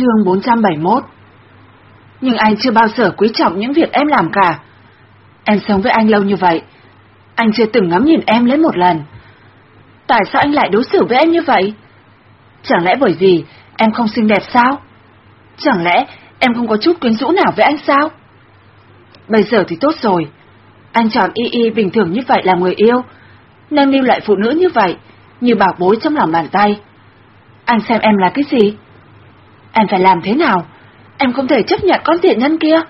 Chương 471 Nhưng anh chưa bao giờ quý trọng những việc em làm cả. Em sống với anh lâu như vậy. Anh chưa từng ngắm nhìn em lấy một lần. Tại sao anh lại đối xử với em như vậy? Chẳng lẽ bởi vì em không xinh đẹp sao? Chẳng lẽ em không có chút quyến rũ nào với anh sao? Bây giờ thì tốt rồi. Anh chọn Y Y bình thường như vậy là người yêu, nâng niu lại phụ nữ như vậy, như bảo bối trong lòng bàn tay. Anh xem em là cái gì? Em phải làm thế nào? Em không thể chấp nhận con tiện nhân kia.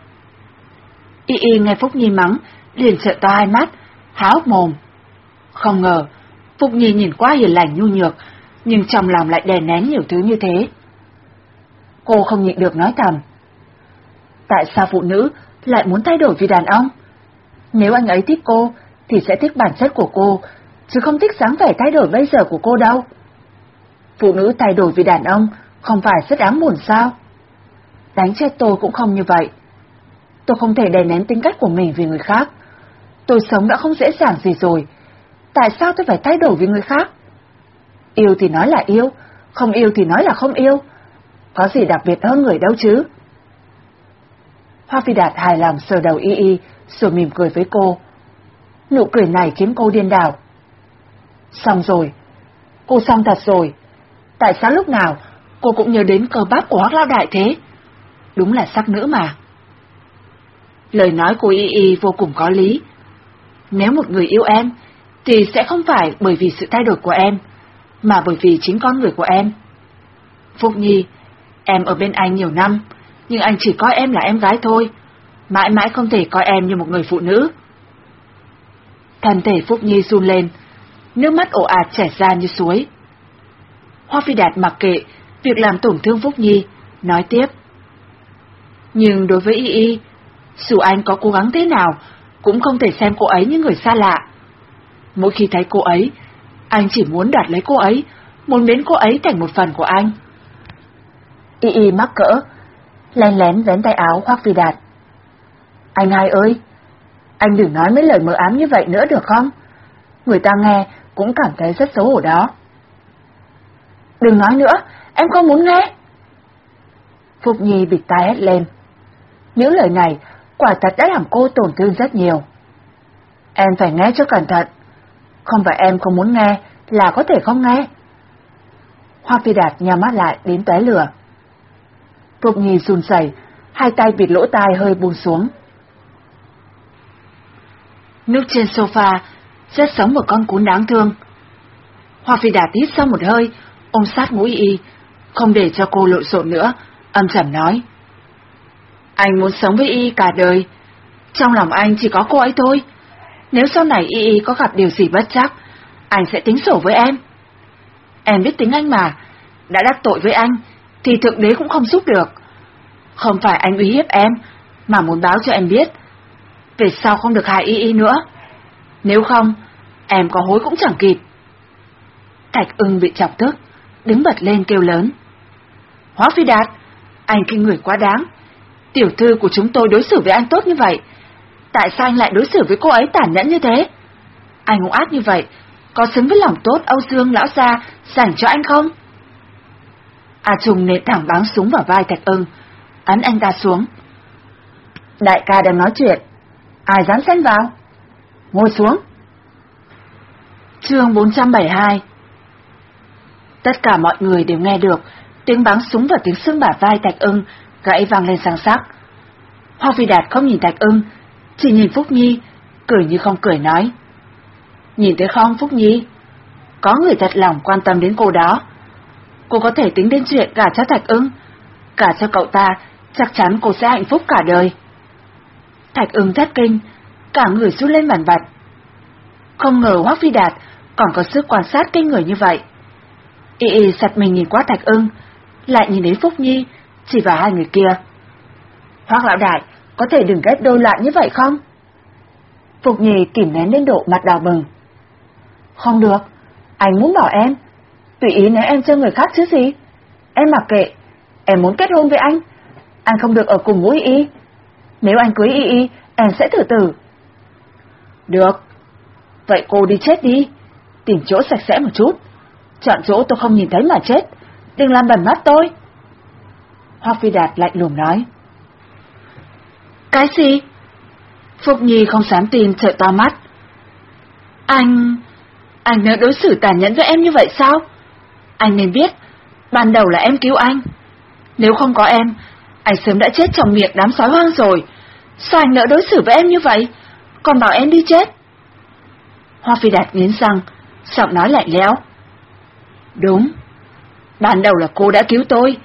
Y Y nghe Phúc Nhi mắng, liền sợ to hai mắt, há hốc mồm. Không ngờ, Phúc Nhi nhìn quá hiền lành nhu nhược, nhưng trong lòng lại đè nén nhiều thứ như thế. Cô không nhịn được nói thầm. Tại sao phụ nữ lại muốn thay đổi vì đàn ông? Nếu anh ấy thích cô, thì sẽ thích bản chất của cô, chứ không thích sáng vẻ thay đổi bây giờ của cô đâu. Phụ nữ thay đổi vì đàn ông không phải rất đáng buồn sao? Đánh chết tôi cũng không như vậy. Tôi không thể đè nén tính cách của mình vì người khác. Tôi sống đã không dễ dàng gì rồi. Tại sao tôi phải thay đổi vì người khác? Yêu thì nói là yêu, không yêu thì nói là không yêu. Có gì đặc biệt hơn người đâu chứ? Hoa Phi Đạt hài lòng sờ đầu y y, rồi mỉm cười với cô. Nụ cười này khiến cô điên đảo. Xong rồi. Cô xong thật rồi. Tại sao lúc nào cô cũng nhớ đến cờ bắp của Hoác Lao Đại thế? Đúng là sắc nữ mà. Lời nói của Y Y vô cùng có lý. Nếu một người yêu em, thì sẽ không phải bởi vì sự thay đổi của em, mà bởi vì chính con người của em. Phúc Nhi, em ở bên anh nhiều năm, nhưng anh chỉ coi em là em gái thôi, mãi mãi không thể coi em như một người phụ nữ. Thân thể Phúc Nhi run lên, nước mắt ồ ạt chảy ra như suối. Hoa Phi Đạt mặc kệ việc làm tổn thương Phúc Nhi, nói tiếp. Nhưng đối với Y Y, dù anh có cố gắng thế nào, cũng không thể xem cô ấy như người xa lạ. Mỗi khi thấy cô ấy, anh chỉ muốn đoạt lấy cô ấy, muốn biến cô ấy thành một phần của anh. Y Y mắc cỡ, len lén vén tay áo Hoác Phi Đạt. Anh hai ơi, anh đừng nói mấy lời mờ ám như vậy nữa được không? Người ta nghe cũng cảm thấy rất xấu hổ đó. Đừng nói nữa, em không muốn nghe. Phúc Nhi bịt tai hét lên. Những lời này quả thật đã làm cô tổn thương rất nhiều. Em phải nghe cho cẩn thận. Không phải em không muốn nghe, là có thể không nghe. Hoa Phi Đạt nhắm mắt lại đến tóe lửa. Phúc Nhi run rẩy, hai tay bịt lỗ tai hơi buông xuống. Nước trên sofa rất sống một con cún đáng thương. Hoa Phi Đạt hít sâu một hơi, ôm sát mũi y, không để cho cô lộn xộn nữa, âm trầm nói. Anh muốn sống với y cả đời, trong lòng anh chỉ có cô ấy thôi. Nếu sau này y y có gặp điều gì bất chắc, anh sẽ tính sổ với em. Em biết tính anh mà, đã đắc tội với anh, thì thượng đế cũng không giúp được. Không phải anh uy hiếp em, mà muốn báo cho em biết, về sau không được hại y y nữa. Nếu không, em có hối cũng chẳng kịp. Thạch ưng bị chọc tức, đứng bật lên kêu lớn. Hóa phi đạt, anh kinh người quá đáng. Tiểu thư của chúng tôi đối xử với anh tốt như vậy. Tại sao anh lại đối xử với cô ấy tàn nhẫn như thế? Anh hung ác như vậy, có xứng với lòng tốt Âu Dương lão gia dành cho anh không? A Trung nện thẳng báng súng vào vai Thạch ưng, ấn anh ta xuống. Đại ca đang nói chuyện, ai dám xen vào? Ngồi xuống. Chương 472 Tất cả mọi người đều nghe được tiếng bắn súng và tiếng xương bả vai Thạch ưng gãy vang lên sang sắc. Hoa Phi Đạt không nhìn Thạch ưng, chỉ nhìn Phúc Nhi, cười như không cười nói. Nhìn thấy không Phúc Nhi? Có người thật lòng quan tâm đến cô đó. Cô có thể tính đến chuyện cả cho Thạch ưng, cả cho cậu ta, chắc chắn cô sẽ hạnh phúc cả đời. Thạch ưng thất kinh, cả người rút lên bàn bạch. Không ngờ Hoác Phi Đạt còn có sức quan sát kinh người như vậy. Y y sặt mình nhìn qua Thạch ưng, lại nhìn đến Phúc Nhi, chỉ vào hai người kia. Hoác lão đại, có thể đừng ghép đôi lại như vậy không? Phục Nhi kìm nén đến độ mặt đỏ bừng. Không được, anh muốn bảo em, tùy ý nếu em chơi người khác chứ gì. Em mặc kệ, em muốn kết hôn với anh, anh không được ở cùng mũi y. Nếu anh cưới y y, em sẽ thử tử. Được, vậy cô đi chết đi, tìm chỗ sạch sẽ một chút. Chọn chỗ tôi không nhìn thấy mà chết, đừng làm bẩn mắt tôi. Hoa Phi Đạt lạnh lùng nói. Cái gì? Phúc Nhi không dám tin trợn to mắt. Anh... anh nỡ đối xử tàn nhẫn với em như vậy sao? Anh nên biết, ban đầu là em cứu anh. Nếu không có em, anh sớm đã chết trong miệng đám sói hoang rồi. Sao anh nỡ đối xử với em như vậy? Còn bảo em đi chết. Hoa Phi Đạt nghiến răng, giọng nói lạnh lẽo. Đúng, ban đầu là cô đã cứu tôi,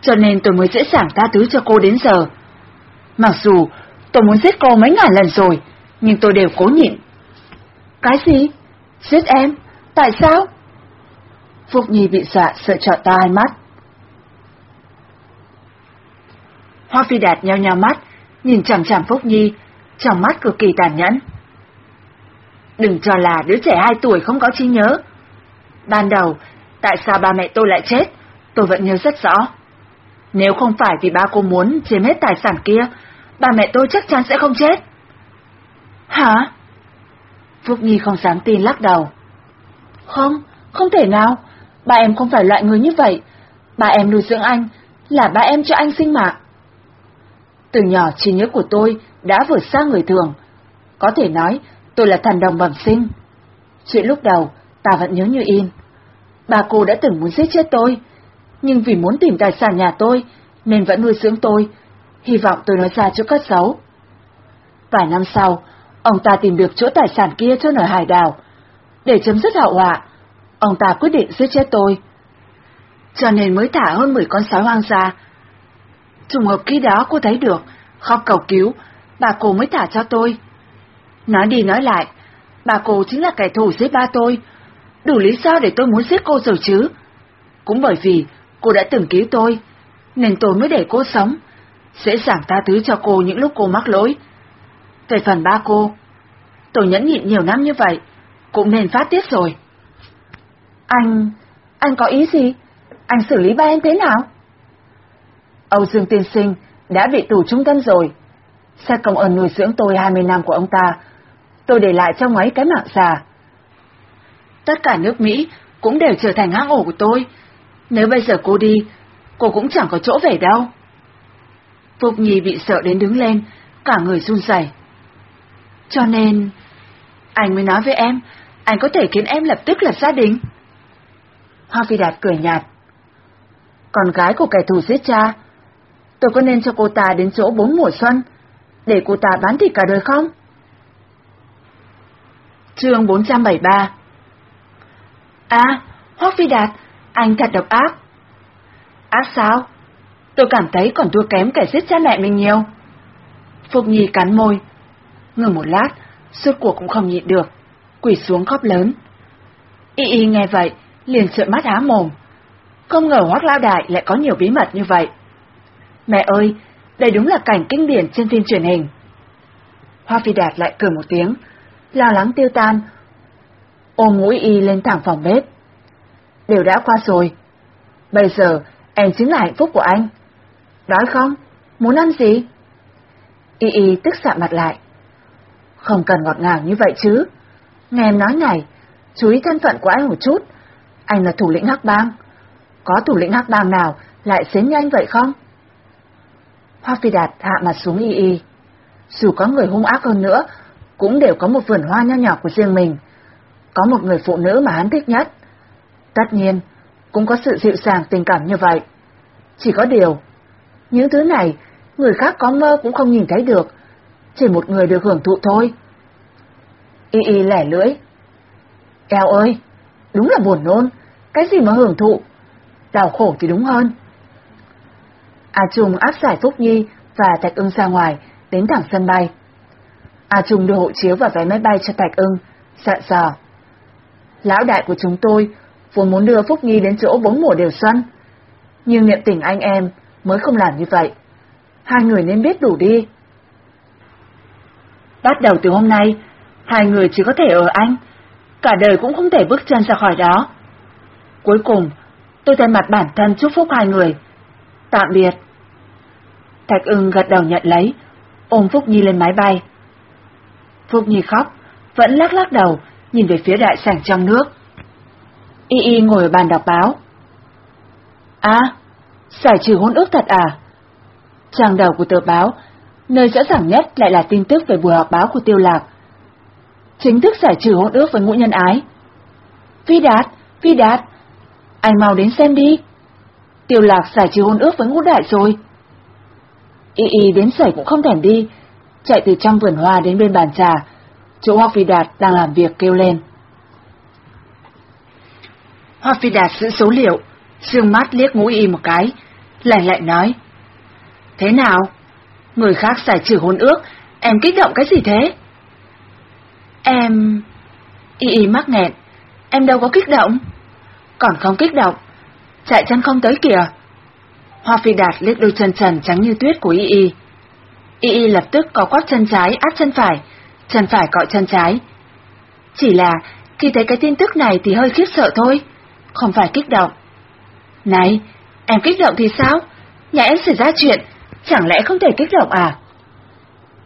cho nên tôi mới dễ dàng tha thứ cho cô đến giờ. Mặc dù tôi muốn giết cô mấy ngàn lần rồi, nhưng tôi đều cố nhịn. Cái gì? Giết em? Tại sao? Phúc Nhi bị dọa sợ trợn to hai mắt. Hoa Phi Đạt nheo nheo mắt, nhìn chằm chằm Phúc Nhi, trong mắt cực kỳ tàn nhẫn. Đừng cho là đứa trẻ hai tuổi không có trí nhớ. Ban đầu, tại sao ba mẹ tôi lại chết, tôi vẫn nhớ rất rõ. Nếu không phải vì ba cô muốn chiếm hết tài sản kia, ba mẹ tôi chắc chắn sẽ không chết. Hả? Phúc Nhi không dám tin lắc đầu. Không, không thể nào. Ba em không phải loại người như vậy. Ba em nuôi dưỡng anh, là ba em cho anh sinh mạng. Từ nhỏ trí nhớ của tôi đã vượt xa người thường. Có thể nói tôi là thần đồng bẩm sinh. Chuyện lúc đầu ta vẫn nhớ như in. Bà cô đã từng muốn giết chết tôi, nhưng vì muốn tìm tài sản nhà tôi nên vẫn nuôi dưỡng tôi, hy vọng tôi nói ra cho các giấu. Vài năm sau, ông ta tìm được chỗ tài sản kia cho ở hải đảo. Để chấm dứt hậu họa, ông ta quyết định giết chết tôi. Cho nên mới thả hơn 10 con sói hoang ra. Trùng hợp khi đó cô thấy được, khóc cầu cứu, bà cô mới thả cho tôi. Nói đi nói lại, bà cô chính là kẻ thù giết ba tôi. Đủ lý do để tôi muốn giết cô rồi chứ. Cũng bởi vì cô đã từng cứu tôi, nên tôi mới để cô sống. Dễ dàng tha thứ cho cô những lúc cô mắc lỗi. Về phần ba cô, tôi nhẫn nhịn nhiều năm như vậy, cũng nên phát tiết rồi. Anh... anh có ý gì? Anh xử lý ba em thế nào? Âu Dương Tiên Sinh đã bị tù trung thân rồi. Xét công ơn nuôi dưỡng tôi 20 năm của ông ta, tôi để lại trong ấy cái mạng già. Tất cả nước Mỹ cũng đều trở thành hang ổ của tôi. Nếu bây giờ cô đi, cô cũng chẳng có chỗ về đâu. Phục Nhi bị sợ đến đứng lên, cả người run rẩy. Cho nên, anh mới nói với em, anh có thể khiến em lập tức lập gia đình. Hoa Phi Đạt cười nhạt. Con gái của kẻ thù giết cha, tôi có nên cho cô ta đến chỗ bốn mùa xuân, để cô ta bán thịt cả đời không? chương 473 À, Hoa Phi Đạt, anh thật độc ác. Ác sao? Tôi cảm thấy còn thua kém kẻ giết cha mẹ mình nhiều. Phục Nhi cắn môi. Ngừng một lát, suốt cuộc cũng không nhịn được, quỳ xuống khóc lớn. Y y nghe vậy, liền trợn mắt há mồm. Không ngờ Hoác Lao Đại lại có nhiều bí mật như vậy. Mẹ ơi, đây đúng là cảnh kinh điển trên phim truyền hình. Hoa Phi Đạt lại cười một tiếng, lo lắng tiêu tan, ôm mũi y lên thẳng phòng bếp. Đều đã qua rồi. Bây giờ, em chính là hạnh phúc của anh. Đói không? Muốn ăn gì? Y y tức sạm mặt lại. Không cần ngọt ngào như vậy chứ. Nghe em nói này, chú ý thân phận của anh một chút. Anh là thủ lĩnh Hắc Bang. Có thủ lĩnh Hắc Bang nào lại xến nhanh vậy không? Hoa Phi Đạt hạ mặt xuống y y. Dù có người hung ác hơn nữa, cũng đều có một vườn hoa nho nhỏ của riêng mình. Có một người phụ nữ mà hắn thích nhất. Tất nhiên, cũng có sự dịu dàng tình cảm như vậy. Chỉ có điều, những thứ này, người khác có mơ cũng không nhìn thấy được, chỉ một người được hưởng thụ thôi. Y y lẻ lưỡi. Eo ơi, đúng là buồn nôn, cái gì mà hưởng thụ, đau khổ thì đúng hơn. A Trung áp giải Phúc Nhi và Thạch ưng ra ngoài, đến thẳng sân bay. A Trung đưa hộ chiếu và vé máy bay cho Thạch ưng, dặn dò. Lão đại của chúng tôi vốn muốn đưa Phúc Nhi đến chỗ bốn mùa đều xuân, nhưng niệm tình anh em mới không làm như vậy. Hai người nên biết đủ đi. Bắt đầu từ hôm nay, hai người chỉ có thể ở Anh, cả đời cũng không thể bước chân ra khỏi đó. Cuối cùng, tôi thay mặt bản thân chúc phúc hai người. Tạm biệt. Thạch ưng gật đầu nhận lấy, ôm Phúc Nhi lên máy bay. Phúc Nhi khóc, vẫn lắc lắc đầu, nhìn về phía đại sảnh trong nước. Y Y ngồi ở bàn đọc báo. À, Giải trừ hôn ước thật à? Trang đầu của tờ báo, nơi rõ ràng nhất lại là tin tức về buổi họp báo của Tiêu Lạc. Chính thức giải trừ hôn ước với ngũ nhân ái. Vi Đạt, Vi Đạt, anh mau đến xem đi. Tiêu Lạc giải trừ hôn ước với ngũ đại rồi. Y Y đến sẩy cũng không thèm đi, chạy từ trong vườn hoa đến bên bàn trà, chỗ Hoa Phi Đạt đang làm việc kêu lên. Hoa Phi Đạt giữ số liệu, dương mắt liếc ngũ Y một cái, lạnh lạnh nói. Thế nào? Người khác giải trừ hôn ước, em kích động cái gì thế? Em... Y Y mắc nghẹn, em đâu có kích động. Còn không kích động, chạy chân không tới kìa. Hoa Phi Đạt liếc đôi chân trần trắng như tuyết của Y Y. Y Y lập tức có quát chân trái áp chân phải, chân phải cọ chân trái. Chỉ là khi thấy cái tin tức này thì hơi khiếp sợ thôi, không phải kích động. Này, em kích động thì sao? Nhà em xảy ra chuyện, chẳng lẽ không thể kích động à?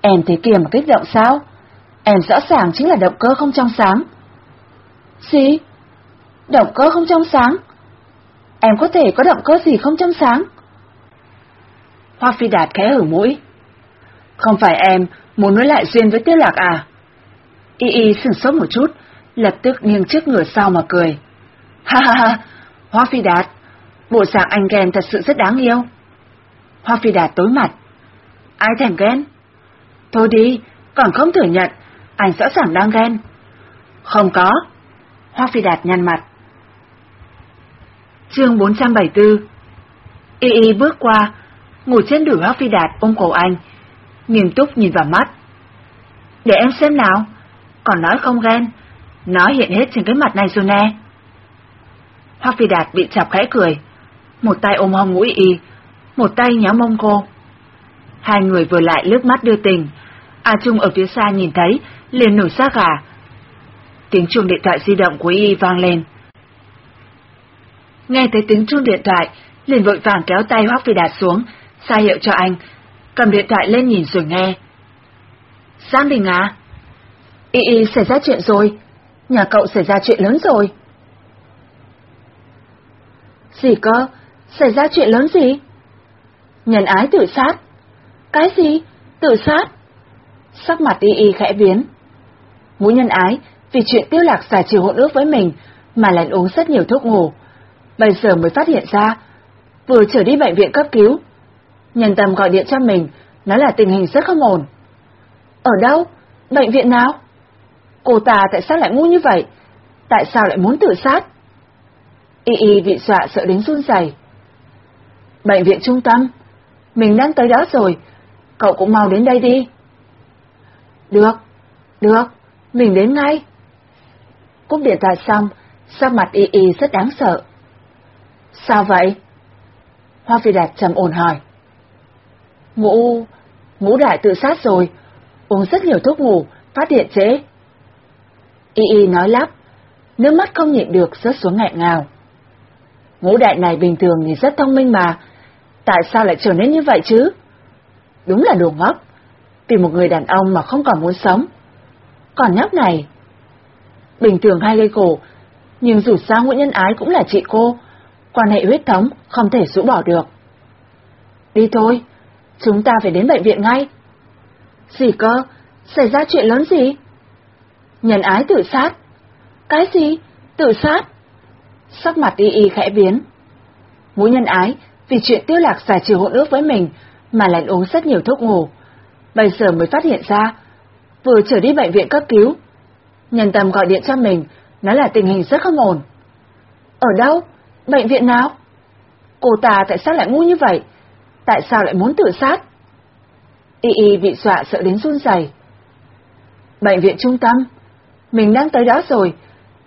Em thế kia mà kích động sao? Em rõ ràng chính là động cơ không trong sáng. Gì? Động cơ không trong sáng? Em có thể có động cơ gì không trong sáng? Hoa Phi Đạt khẽ hử mũi. Không phải em muốn nối lại duyên với Tiêu Lạc à? Y Y sửng sốt một chút, lập tức nghiêng trước ngửa sau mà cười. Ha ha ha, Hoa Phi Đạt, bộ dạng anh ghen thật sự rất đáng yêu. Hoa Phi Đạt tối mặt. Ai thèm ghen? Thôi đi, còn không thừa nhận, anh rõ ràng đang ghen. Không có. Hoa Phi Đạt nhăn mặt. Chương 474 Y Y bước qua, ngồi trên đùi Hoa Phi Đạt ôm cổ anh, nghiêm túc nhìn vào mắt. Để em xem nào, còn nói không ghen, nó hiện hết trên cái mặt này rồi nè. Hoa Phi Đạt bị chọc khẽ cười, một tay ôm hông mũi y, một tay nhéo mông cô. Hai người vừa lại lướt mắt đưa tình, A Trung ở phía xa nhìn thấy, liền nổi xác gà. Tiếng chuông điện thoại di động của y vang lên. Nghe thấy tiếng chuông điện thoại, liền vội vàng kéo tay Hoắc Phi Đạt xuống, xa hiệu cho anh, cầm điện thoại lên nhìn rồi nghe. Giang Đình à? Y Y xảy ra chuyện rồi, nhà cậu xảy ra chuyện lớn rồi. Gì cơ? Xảy ra chuyện lớn gì? Nhân ái tự sát. Cái gì? Tự sát? Sắc mặt Y Y khẽ biến. mũi nhân ái, vì chuyện tiêu lạc giải trừ hỗn ước với mình mà lại uống rất nhiều thuốc ngủ. Bây giờ mới phát hiện ra, vừa trở đi bệnh viện cấp cứu. Nhân tâm gọi điện cho mình, nói là tình hình rất không ổn. Ở đâu? Bệnh viện nào? Cô ta tại sao lại ngu như vậy? Tại sao lại muốn tự sát? Y Y bị dọa sợ đến run rẩy. Bệnh viện trung tâm, mình đang tới đó rồi, cậu cũng mau đến đây đi. Được, được, mình đến ngay. Cúp điện thoại xong, sắc mặt Y Y rất đáng sợ. Sao vậy? Hoa Phi Đạt trầm ổn hỏi. Ngũ, ngũ đại tự sát rồi, uống rất nhiều thuốc ngủ, phát hiện trễ. Y Y nói lắp, nước mắt không nhịn được rớt xuống ngại ngào. Ngũ đại này bình thường thì rất thông minh mà, tại sao lại trở nên như vậy chứ? Đúng là đồ ngốc, vì một người đàn ông mà không còn muốn sống. Còn nhóc này, bình thường hay gây cổ, nhưng dù sao Nguyễn Nhân Ái cũng là chị cô, quan hệ huyết thống không thể rũ bỏ được. Đi thôi, chúng ta phải đến bệnh viện ngay. Gì cơ? Xảy ra chuyện lớn gì? Nhân ái tự sát. Cái gì? Tự sát? Sắc mặt y y khẽ biến. Ngũ nhân ái vì chuyện tiêu lạc giải trừ hỗn ước với mình mà lại uống rất nhiều thuốc ngủ. Bây giờ mới phát hiện ra, vừa trở đi bệnh viện cấp cứu. Nhân tâm gọi điện cho mình, nói là tình hình rất không ổn. Ở đâu? Bệnh viện nào? Cô ta tại sao lại ngu như vậy? Tại sao lại muốn tự sát? Y Y bị dọa sợ đến run rẩy. Bệnh viện trung tâm, mình đang tới đó rồi,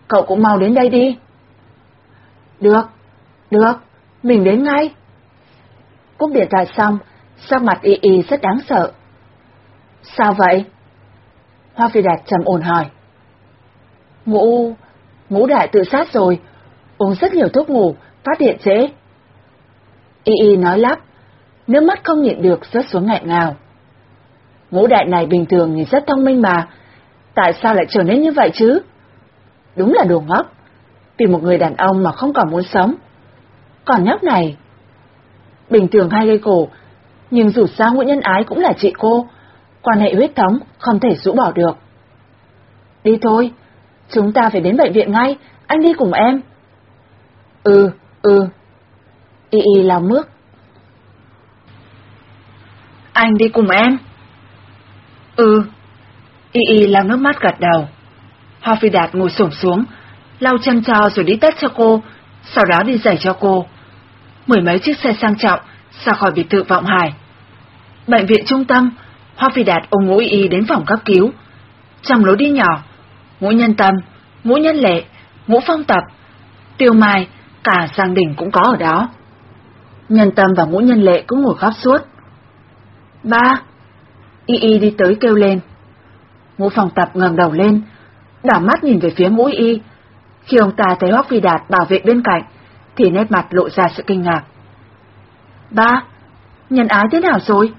cậu cũng mau đến đây đi. Được, được, mình đến ngay. Cúp điện thoại xong, sắc mặt Y Y rất đáng sợ. Sao vậy? Hoa Phi Đạt trầm ổn hỏi. Ngũ, ngũ đại tự sát rồi, uống rất nhiều thuốc ngủ, phát hiện chế. Y Y nói lắp, nước mắt không nhịn được rớt xuống nghẹn ngào. Ngũ đại này bình thường thì rất thông minh mà, tại sao lại trở nên như vậy chứ? Đúng là đồ ngốc, vì một người đàn ông mà không còn muốn sống. Còn nhóc này... bình thường hay gây cổ, nhưng dù sao Nguyễn Nhân Ái cũng là chị cô, quan hệ huyết thống không thể rũ bỏ được. Đi thôi, chúng ta phải đến bệnh viện ngay, anh đi cùng em. Ừ, ừ. Y y lao mước. Anh đi cùng em. Ừ. Y y lau nước mắt gật đầu. Hoa Phi Đạt ngồi xổm xuống, lau chân cho rồi đi tất cho cô, sau đó đi giày cho cô. Mười mấy chiếc xe sang trọng ra khỏi biệt thự Vọng Hải. Bệnh viện trung tâm, Hoa Phi Đạt ôm ngũ y đến phòng cấp cứu. Trong lối đi nhỏ, ngũ nhân tâm, ngũ nhân lệ, ngũ phong tập, tiêu mai, cả Giang Đình cũng có ở đó. Nhân tâm và ngũ nhân lệ cũng ngồi khóc suốt. Ba! Y Y đi tới kêu lên. Ngũ phòng tập ngẩng đầu lên, đảo mắt nhìn về phía ngũ Y. Khi ông ta thấy Hoắc Phi Đạt bảo vệ bên cạnh, thì nét mặt lộ ra sự kinh ngạc. Ba! Nhân ái thế nào rồi?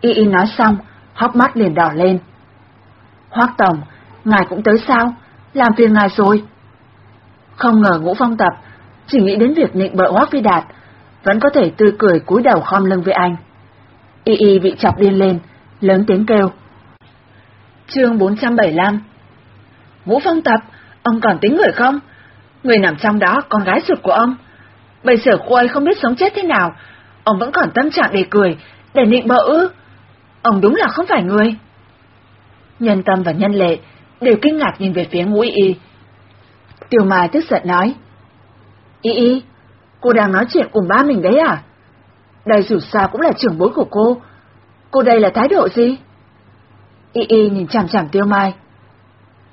Y Y nói xong, hốc mắt liền đỏ lên. Hoắc Tổng, ngài cũng tới sao? Làm phiền ngài rồi. Không ngờ ngũ phong tập, chỉ nghĩ đến việc nịnh bợ Hoắc Phi Đạt, vẫn có thể tươi cười cúi đầu khom lưng với anh. Y Y bị chọc điên lên, lớn tiếng kêu. Chương 475 Vũ phong tập, ông còn tính người không? Người nằm trong đó con gái ruột của ông. Bây giờ cô ấy không biết sống chết thế nào, ông vẫn còn tâm trạng để cười, để nịnh bợ ư. Ông đúng là không phải người. Nhân tâm và nhân lệ đều kinh ngạc nhìn về phía ngũ y. Tiểu Mai tức giận nói. Y y, cô đang nói chuyện cùng ba mình đấy à? Đây dù sao cũng là trưởng bối của cô. Cô đây là thái độ gì? Y y nhìn chằm chằm Tiêu Mai.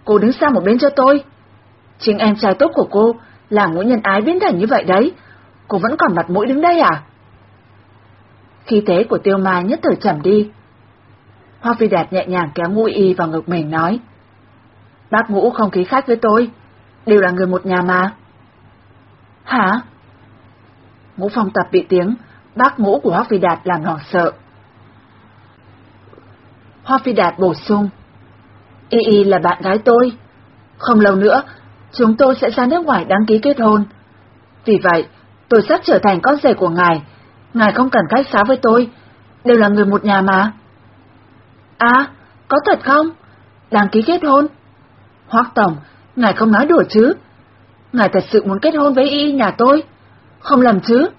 Cô đứng sang một bên cho tôi. Chính em trai tốt của cô là ngũ nhân ái biến thành như vậy đấy. Cô vẫn còn mặt mũi đứng đây à? Khi thế của Tiêu Mai nhất thời chậm đi. Hoa Phi Đạt nhẹ nhàng kéo ngũ y vào ngực mình nói. Bác ngũ không khí khách với tôi, đều là người một nhà mà. Hả? Ngũ phòng tập bị tiếng, bác ngũ của Hoa Phi Đạt làm hoảng sợ. Hoa Phi Đạt bổ sung. Y Y là bạn gái tôi. Không lâu nữa, chúng tôi sẽ ra nước ngoài đăng ký kết hôn. Vì vậy, tôi sắp trở thành con rể của ngài. Ngài không cần cách xá với tôi, đều là người một nhà mà. À, có thật không? Đăng ký kết hôn? Hoác Tổng, ngài không nói đùa chứ? Ngài thật sự muốn kết hôn với y nhà tôi? Không lầm chứ?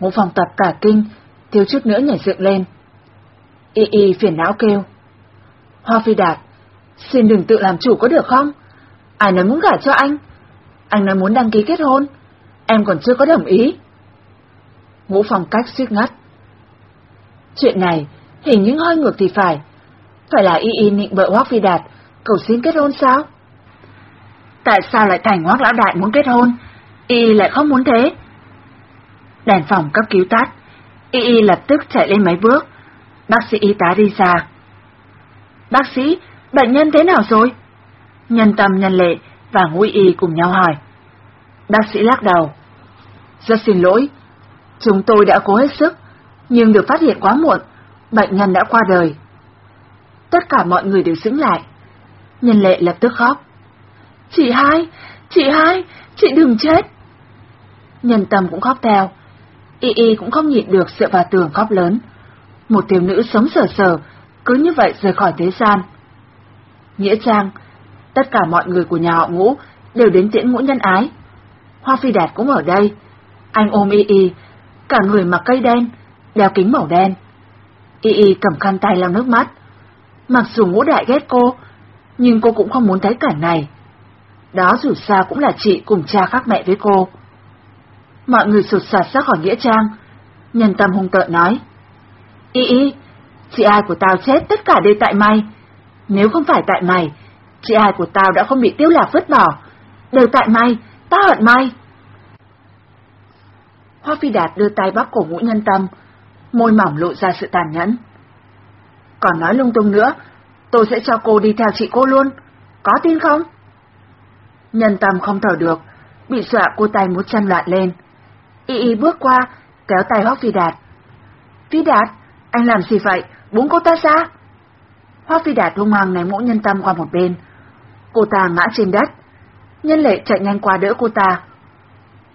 Ngũ phòng tập cả kinh, thiếu chút nữa nhảy dựng lên. Y y phiền não kêu. Hoa Phi Đạt, xin đừng tự làm chủ có được không? Ai nói muốn gả cho anh? Anh nói muốn đăng ký kết hôn. Em còn chưa có đồng ý. Ngũ phòng cách suýt ngắt. Chuyện này hình những hơi ngược thì phải. Phải là y y nịnh bợ hoa Phi Đạt, cầu xin kết hôn sao? Tại sao lại thành Hoác Lão Đại muốn kết hôn? Y lại không muốn thế. Đèn phòng cấp cứu tắt. Y y lập tức chạy lên mấy bước. Bác sĩ y tá đi ra. Bác sĩ, bệnh nhân thế nào rồi? Nhân tâm nhân lệ và ngũ y cùng nhau hỏi. Bác sĩ lắc đầu. Rất xin lỗi, chúng tôi đã cố hết sức, nhưng được phát hiện quá muộn, bệnh nhân đã qua đời. Tất cả mọi người đều xứng lại. Nhân lệ lập tức khóc. Chị hai, chị hai, chị đừng chết. Nhân tâm cũng khóc theo. Y Y cũng không nhịn được dựa vào tường khóc lớn. Một tiểu nữ sống sờ sờ, cứ như vậy rời khỏi thế gian. Nghĩa Trang, tất cả mọi người của nhà họ ngũ đều đến tiễn ngũ nhân ái. Hoa Phi Đạt cũng ở đây. Anh ôm Y Y, cả người mặc cây đen, đeo kính màu đen. Y Y cầm khăn tay lau nước mắt. Mặc dù ngũ đại ghét cô, nhưng cô cũng không muốn thấy cảnh này. Đó dù sao cũng là chị cùng cha khác mẹ với cô. Mọi người sụt sạt ra khỏi Nghĩa Trang. Nhân tâm hung tợn nói. Y y, chị ai của tao chết tất cả đều tại mày. Nếu không phải tại mày, chị ai của tao đã không bị tiêu lạc vứt bỏ. Đều tại mày, tao hận mày. Hoa Phi Đạt đưa tay bóp cổ ngũ nhân tâm, môi mỏng lộ ra sự tàn nhẫn. Còn nói lung tung nữa, tôi sẽ cho cô đi theo chị cô luôn, có tin không? Nhân tâm không thở được, bị dọa cô tay một chân loạn lên. Y y bước qua, kéo tay Hoác Phi Đạt. Phi Đạt, anh làm gì vậy? Búng cô ta ra. Hoác Phi Đạt hung hăng ném mũ nhân tâm qua một bên. Cô ta ngã trên đất. Nhân lệ chạy nhanh qua đỡ cô ta.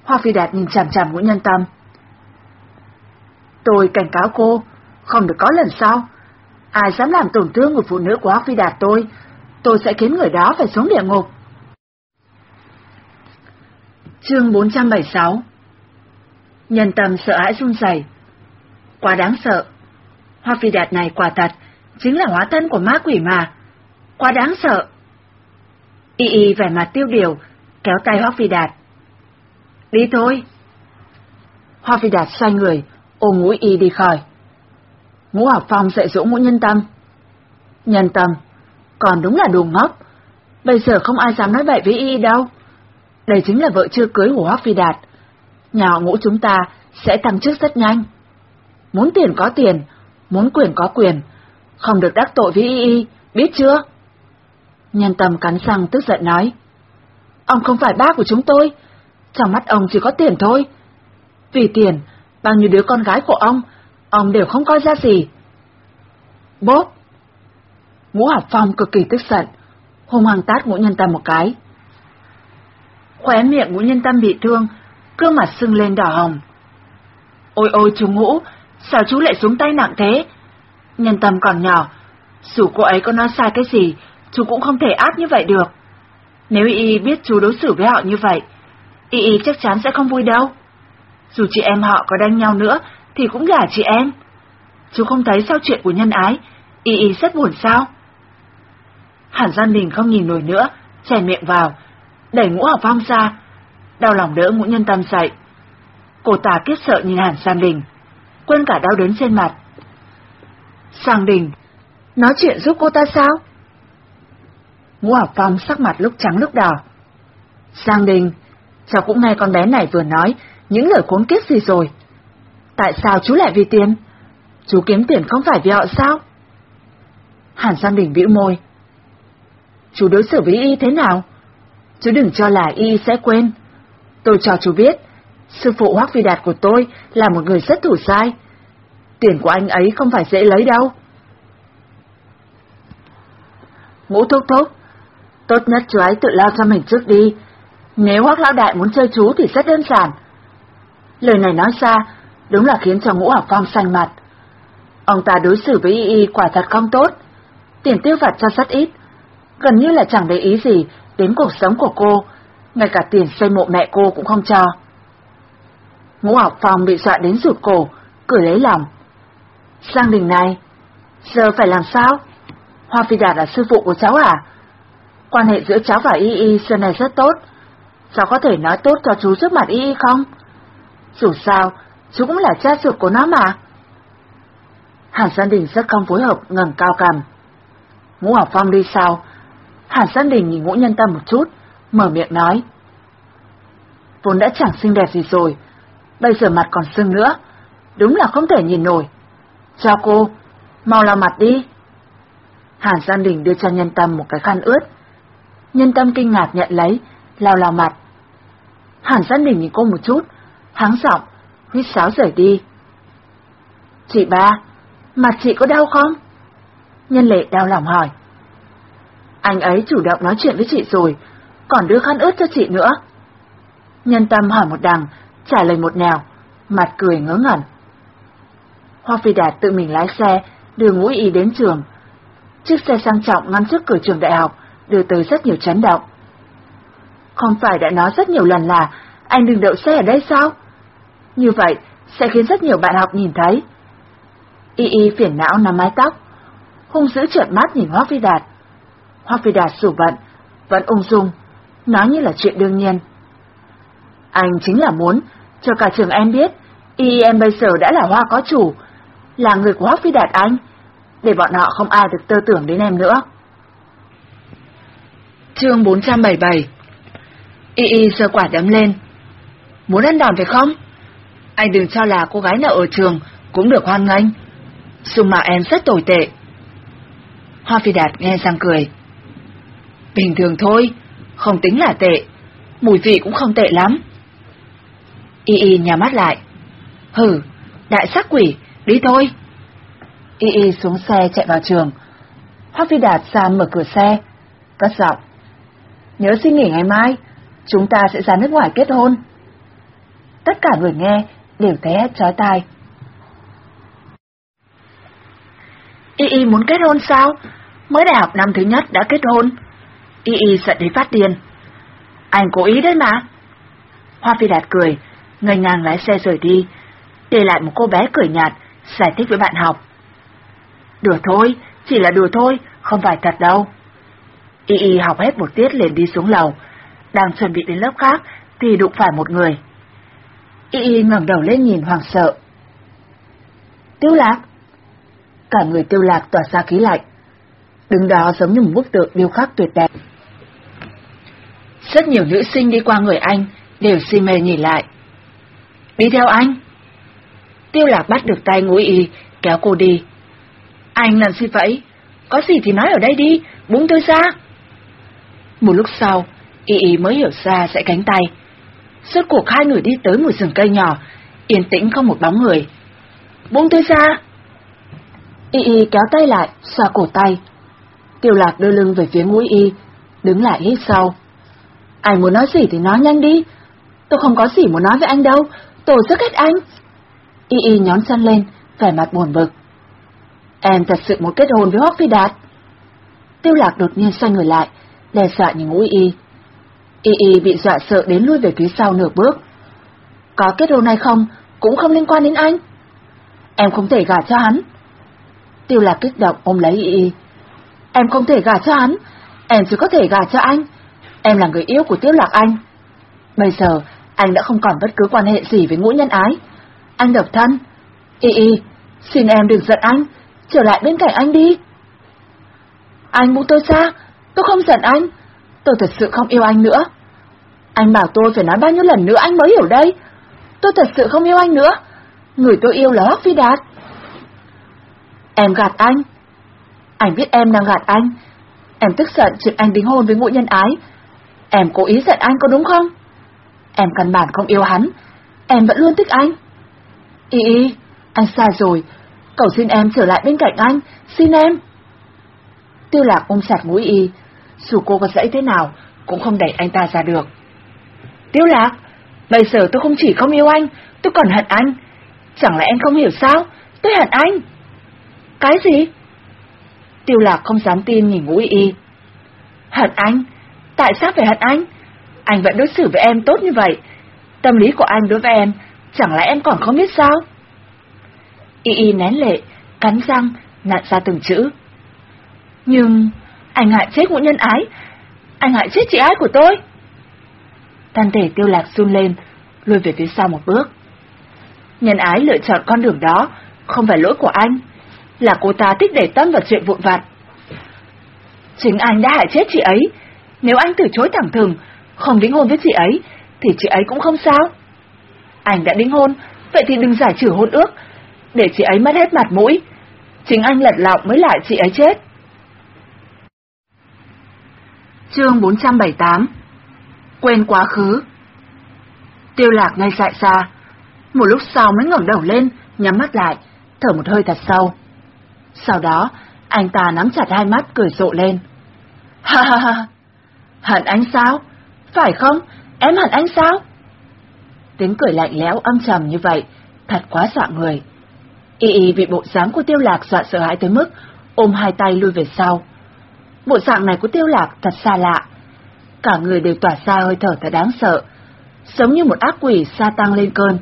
Hoa Phi Đạt nhìn chằm chằm ngũ nhân tâm. Tôi cảnh cáo cô, không được có lần sau. Ai dám làm tổn thương người phụ nữ của Hoác Phi Đạt tôi, tôi sẽ khiến người đó phải xuống địa ngục. Chương 476 Nhân tâm sợ hãi run rẩy, Quá đáng sợ. Hoa Phi Đạt này quả thật, chính là hóa thân của ma quỷ mà. Quá đáng sợ. Y y vẻ mặt tiêu điều, kéo tay Hoa Phi Đạt. Đi thôi. Hoa Phi Đạt xoay người, ôm ngũ y đi khỏi. Ngũ học phong dạy dỗ ngũ nhân tâm. Nhân tâm, còn đúng là đồ ngốc. Bây giờ không ai dám nói vậy với y đâu. Đây chính là vợ chưa cưới của Hoác Phi Đạt. Nhà ngũ chúng ta sẽ tăng chức rất nhanh. Muốn tiền có tiền, muốn quyền có quyền, không được đắc tội với y y, biết chưa? Nhân tâm cắn răng tức giận nói. Ông không phải bác của chúng tôi, trong mắt ông chỉ có tiền thôi. Vì tiền, bao nhiêu đứa con gái của ông, ông đều không coi ra gì. Bốp! Ngũ Học Phong cực kỳ tức giận, hung hăng tát ngũ nhân tâm một cái. Khóe miệng ngũ nhân tâm bị thương, gương mặt sưng lên đỏ hồng. Ôi ôi chú ngũ, sao chú lại xuống tay nặng thế? Nhân tâm còn nhỏ, dù cô ấy có nói sai cái gì, chú cũng không thể áp như vậy được. Nếu y biết chú đối xử với họ như vậy, y y chắc chắn sẽ không vui đâu. Dù chị em họ có đánh nhau nữa, thì cũng là chị em. Chú không thấy sau chuyện của nhân ái, y y rất buồn sao? hẳn Gian Đình không nhìn nổi nữa, chè miệng vào, đẩy ngũ học phong ra, đau lòng đỡ ngũ nhân tâm dậy. Cô ta kiếp sợ nhìn Hàn Sang Đình, quên cả đau đớn trên mặt. Sang Đình, nói chuyện giúp cô ta sao? Ngũ học phong sắc mặt lúc trắng lúc đỏ. Sang Đình, cháu cũng nghe con bé này vừa nói những lời khốn kiếp gì rồi. Tại sao chú lại vì tiền? Chú kiếm tiền không phải vì họ sao? Hàn Sang Đình bĩu môi. Chú đối xử với y thế nào? Chú đừng cho là y sẽ quên. Tôi cho chú biết, sư phụ Hoác Phi Đạt của tôi là một người rất thủ sai. Tiền của anh ấy không phải dễ lấy đâu. Ngũ thúc thúc, tốt nhất chú ấy tự lo cho mình trước đi. Nếu Hoác Lão Đại muốn chơi chú thì rất đơn giản. Lời này nói ra, đúng là khiến cho ngũ học phong xanh mặt. Ông ta đối xử với y y quả thật không tốt. Tiền tiêu vặt cho rất ít, gần như là chẳng để ý gì đến cuộc sống của cô, ngay cả tiền xây mộ mẹ cô cũng không cho. Ngũ học phòng bị dọa đến rụt cổ, cười lấy lòng. Sang đình này, giờ phải làm sao? Hoa Phi Đạt là sư phụ của cháu à? Quan hệ giữa cháu và Y Y xưa này rất tốt. Cháu có thể nói tốt cho chú trước mặt Y Y không? Dù sao, chú cũng là cha ruột của nó mà. Hàn Sơn Đình rất không phối hợp ngẩng cao cằm. Ngũ Học Phong đi sau, Hàn Sơn Đình nhìn ngũ nhân tâm một chút, mở miệng nói. Vốn đã chẳng xinh đẹp gì rồi, bây giờ mặt còn sưng nữa, đúng là không thể nhìn nổi. cho cô, mau lau mặt đi. Hàn Gian Đình đưa cho nhân tâm một cái khăn ướt. Nhân tâm kinh ngạc nhận lấy, lau lau mặt. Hàn Gian Đình nhìn cô một chút, háng giọng, huyết sáo rời đi. Chị ba, mặt chị có đau không? Nhân lệ đau lòng hỏi. Anh ấy chủ động nói chuyện với chị rồi, còn đưa khăn ướt cho chị nữa. Nhân tâm hỏi một đằng, trả lời một nẻo, mặt cười ngớ ngẩn. Hoa Phi Đạt tự mình lái xe, đưa ngũ y đến trường. Chiếc xe sang trọng ngăn trước cửa trường đại học, đưa tới rất nhiều chấn động. Không phải đã nói rất nhiều lần là anh đừng đậu xe ở đây sao? Như vậy sẽ khiến rất nhiều bạn học nhìn thấy. Y y phiền não nắm mái tóc, hung dữ trợn mắt nhìn Hoa Phi Đạt. Hoa Phi Đạt sủ bận, vẫn ung dung, nói như là chuyện đương nhiên. Anh chính là muốn cho cả trường em biết, y em bây giờ đã là hoa có chủ, là người của Hoác Phi Đạt anh, để bọn họ không ai được tơ tưởng đến em nữa. Chương 477 Y Y giơ quả đấm lên. Muốn ăn đòn phải không? Anh đừng cho là cô gái nào ở trường cũng được hoan nghênh. Dung mà em rất tồi tệ. Hoa Phi Đạt nghe răng cười. Bình thường thôi, không tính là tệ, mùi vị cũng không tệ lắm. Y Y nhà mắt lại. Hừ, đại sắc quỷ, đi thôi. Y Y xuống xe chạy vào trường. Hoác Phi Đạt ra mở cửa xe, cất giọng. Nhớ xin nghỉ ngày mai, chúng ta sẽ ra nước ngoài kết hôn. Tất cả người nghe đều thấy hết trói tai. Y Y muốn kết hôn sao? Mới đại học năm thứ nhất đã kết hôn. Y Y giận đến phát điên. Anh cố ý đấy mà. Hoa Phi Đạt cười, ngây ngang lái xe rời đi, để lại một cô bé cười nhạt, giải thích với bạn học. Đùa thôi, chỉ là đùa thôi, không phải thật đâu. Y Y học hết một tiết liền đi xuống lầu, đang chuẩn bị đến lớp khác thì đụng phải một người. Y Y ngẩng đầu lên nhìn hoàng sợ. Tiêu lạc! Cả người tiêu lạc tỏa ra khí lạnh, đứng đó giống như một bức tượng điêu khắc tuyệt đẹp. Rất nhiều nữ sinh đi qua người anh đều si mê nhìn lại. Đi theo anh. Tiêu lạc bắt được tay ngũ y, kéo cô đi. Anh làm gì vậy? Có gì thì nói ở đây đi, buông tôi ra. Một lúc sau, y y mới hiểu ra sẽ cánh tay. Suốt cuộc hai người đi tới một rừng cây nhỏ, yên tĩnh không một bóng người. Buông tôi ra. Y y kéo tay lại, xoa cổ tay. Tiêu lạc đưa lưng về phía ngũ y, đứng lại hít sâu. Anh muốn nói gì thì nói nhanh đi. Tôi không có gì muốn nói với anh đâu, tôi rất ghét anh. Y y nhón chân lên, vẻ mặt buồn bực. Em thật sự muốn kết hôn với Hoác Phi Đạt. Tiêu lạc đột nhiên xoay người lại, đe dọa nhìn ngũ y. Y y bị dọa sợ đến lui về phía sau nửa bước. Có kết hôn hay không, cũng không liên quan đến anh. Em không thể gả cho hắn. Tiêu lạc kích động ôm lấy y y. Em không thể gả cho hắn, em chỉ có thể gả cho anh. Em là người yêu của Tiêu lạc anh. Bây giờ, anh đã không còn bất cứ quan hệ gì với ngũ nhân ái. Anh độc thân. Y y, xin em đừng giận anh, trở lại bên cạnh anh đi. Anh buông tôi ra, tôi không giận anh. Tôi thật sự không yêu anh nữa. Anh bảo tôi phải nói bao nhiêu lần nữa anh mới hiểu đây. Tôi thật sự không yêu anh nữa. Người tôi yêu là Hoác Phi Đạt. Em gạt anh. Anh biết em đang gạt anh. Em tức giận chuyện anh đính hôn với ngũ nhân ái. Em cố ý giận anh có đúng không? Em căn bản không yêu hắn. Em vẫn luôn thích anh. Y y, anh sai rồi. Cầu xin em trở lại bên cạnh anh. Xin em. Tiêu lạc ôm chặt mũi y. Dù cô có dãy thế nào, cũng không đẩy anh ta ra được. Tiêu lạc, bây giờ tôi không chỉ không yêu anh, tôi còn hận anh. Chẳng lẽ em không hiểu sao? Tôi hận anh. Cái gì? Tiêu lạc không dám tin nhìn ngũ y. Hận anh? Tại sao phải hận anh? Anh vẫn đối xử với em tốt như vậy. Tâm lý của anh đối với em, chẳng lẽ em còn không biết sao? Y y nén lệ, cắn răng, nặn ra từng chữ. Nhưng, anh hại chết ngũ nhân ái, anh hại chết chị ái của tôi. Thân thể tiêu lạc run lên, lùi về phía sau một bước. Nhân ái lựa chọn con đường đó, không phải lỗi của anh, là cô ta thích để tâm vào chuyện vụn vặt. Chính anh đã hại chết chị ấy, nếu anh từ chối thẳng thừng, không đính hôn với chị ấy, thì chị ấy cũng không sao. Anh đã đính hôn, vậy thì đừng giải trừ hôn ước, để chị ấy mất hết mặt mũi. Chính anh lật lọng mới lại chị ấy chết. Chương 478 Quên quá khứ Tiêu lạc ngay dại ra, một lúc sau mới ngẩng đầu lên, nhắm mắt lại, thở một hơi thật sâu. Sau đó, anh ta nắm chặt hai mắt cười rộ lên. Ha ha ha, hận anh sao? Phải không? Em hận anh sao? Tiếng cười lạnh lẽo âm trầm như vậy, thật quá dọa người. Y y bị bộ dáng của tiêu lạc dọa sợ hãi tới mức, ôm hai tay lui về sau. Bộ dạng này của tiêu lạc thật xa lạ. Cả người đều tỏa ra hơi thở thật đáng sợ, giống như một ác quỷ sa tăng lên cơn.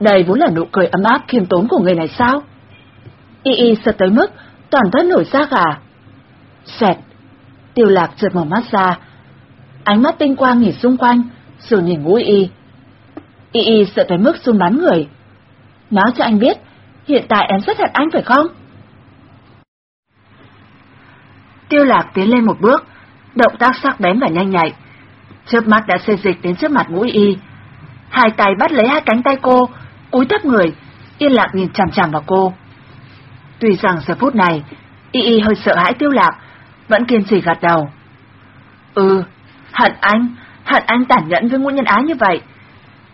Đây vốn là nụ cười ấm áp khiêm tốn của người này sao? Y y sợ tới mức toàn thân nổi da gà. Xẹt, tiêu lạc trượt mở mắt ra, ánh mắt tinh quang nhìn xung quanh, rồi nhìn ngũ y. Y y sợ tới mức run bắn người. Nói cho anh biết, hiện tại em rất hận anh phải không? Tiêu lạc tiến lên một bước, động tác sắc bén và nhanh nhạy. Chớp mắt đã xê dịch đến trước mặt ngũ y. Hai tay bắt lấy hai cánh tay cô, cúi thấp người, yên lặng nhìn chằm chằm vào cô. Tuy rằng giờ phút này, y y hơi sợ hãi tiêu lạc, vẫn kiên trì gật đầu. Ừ, hận anh, hận anh tàn nhẫn với ngũ nhân ái như vậy.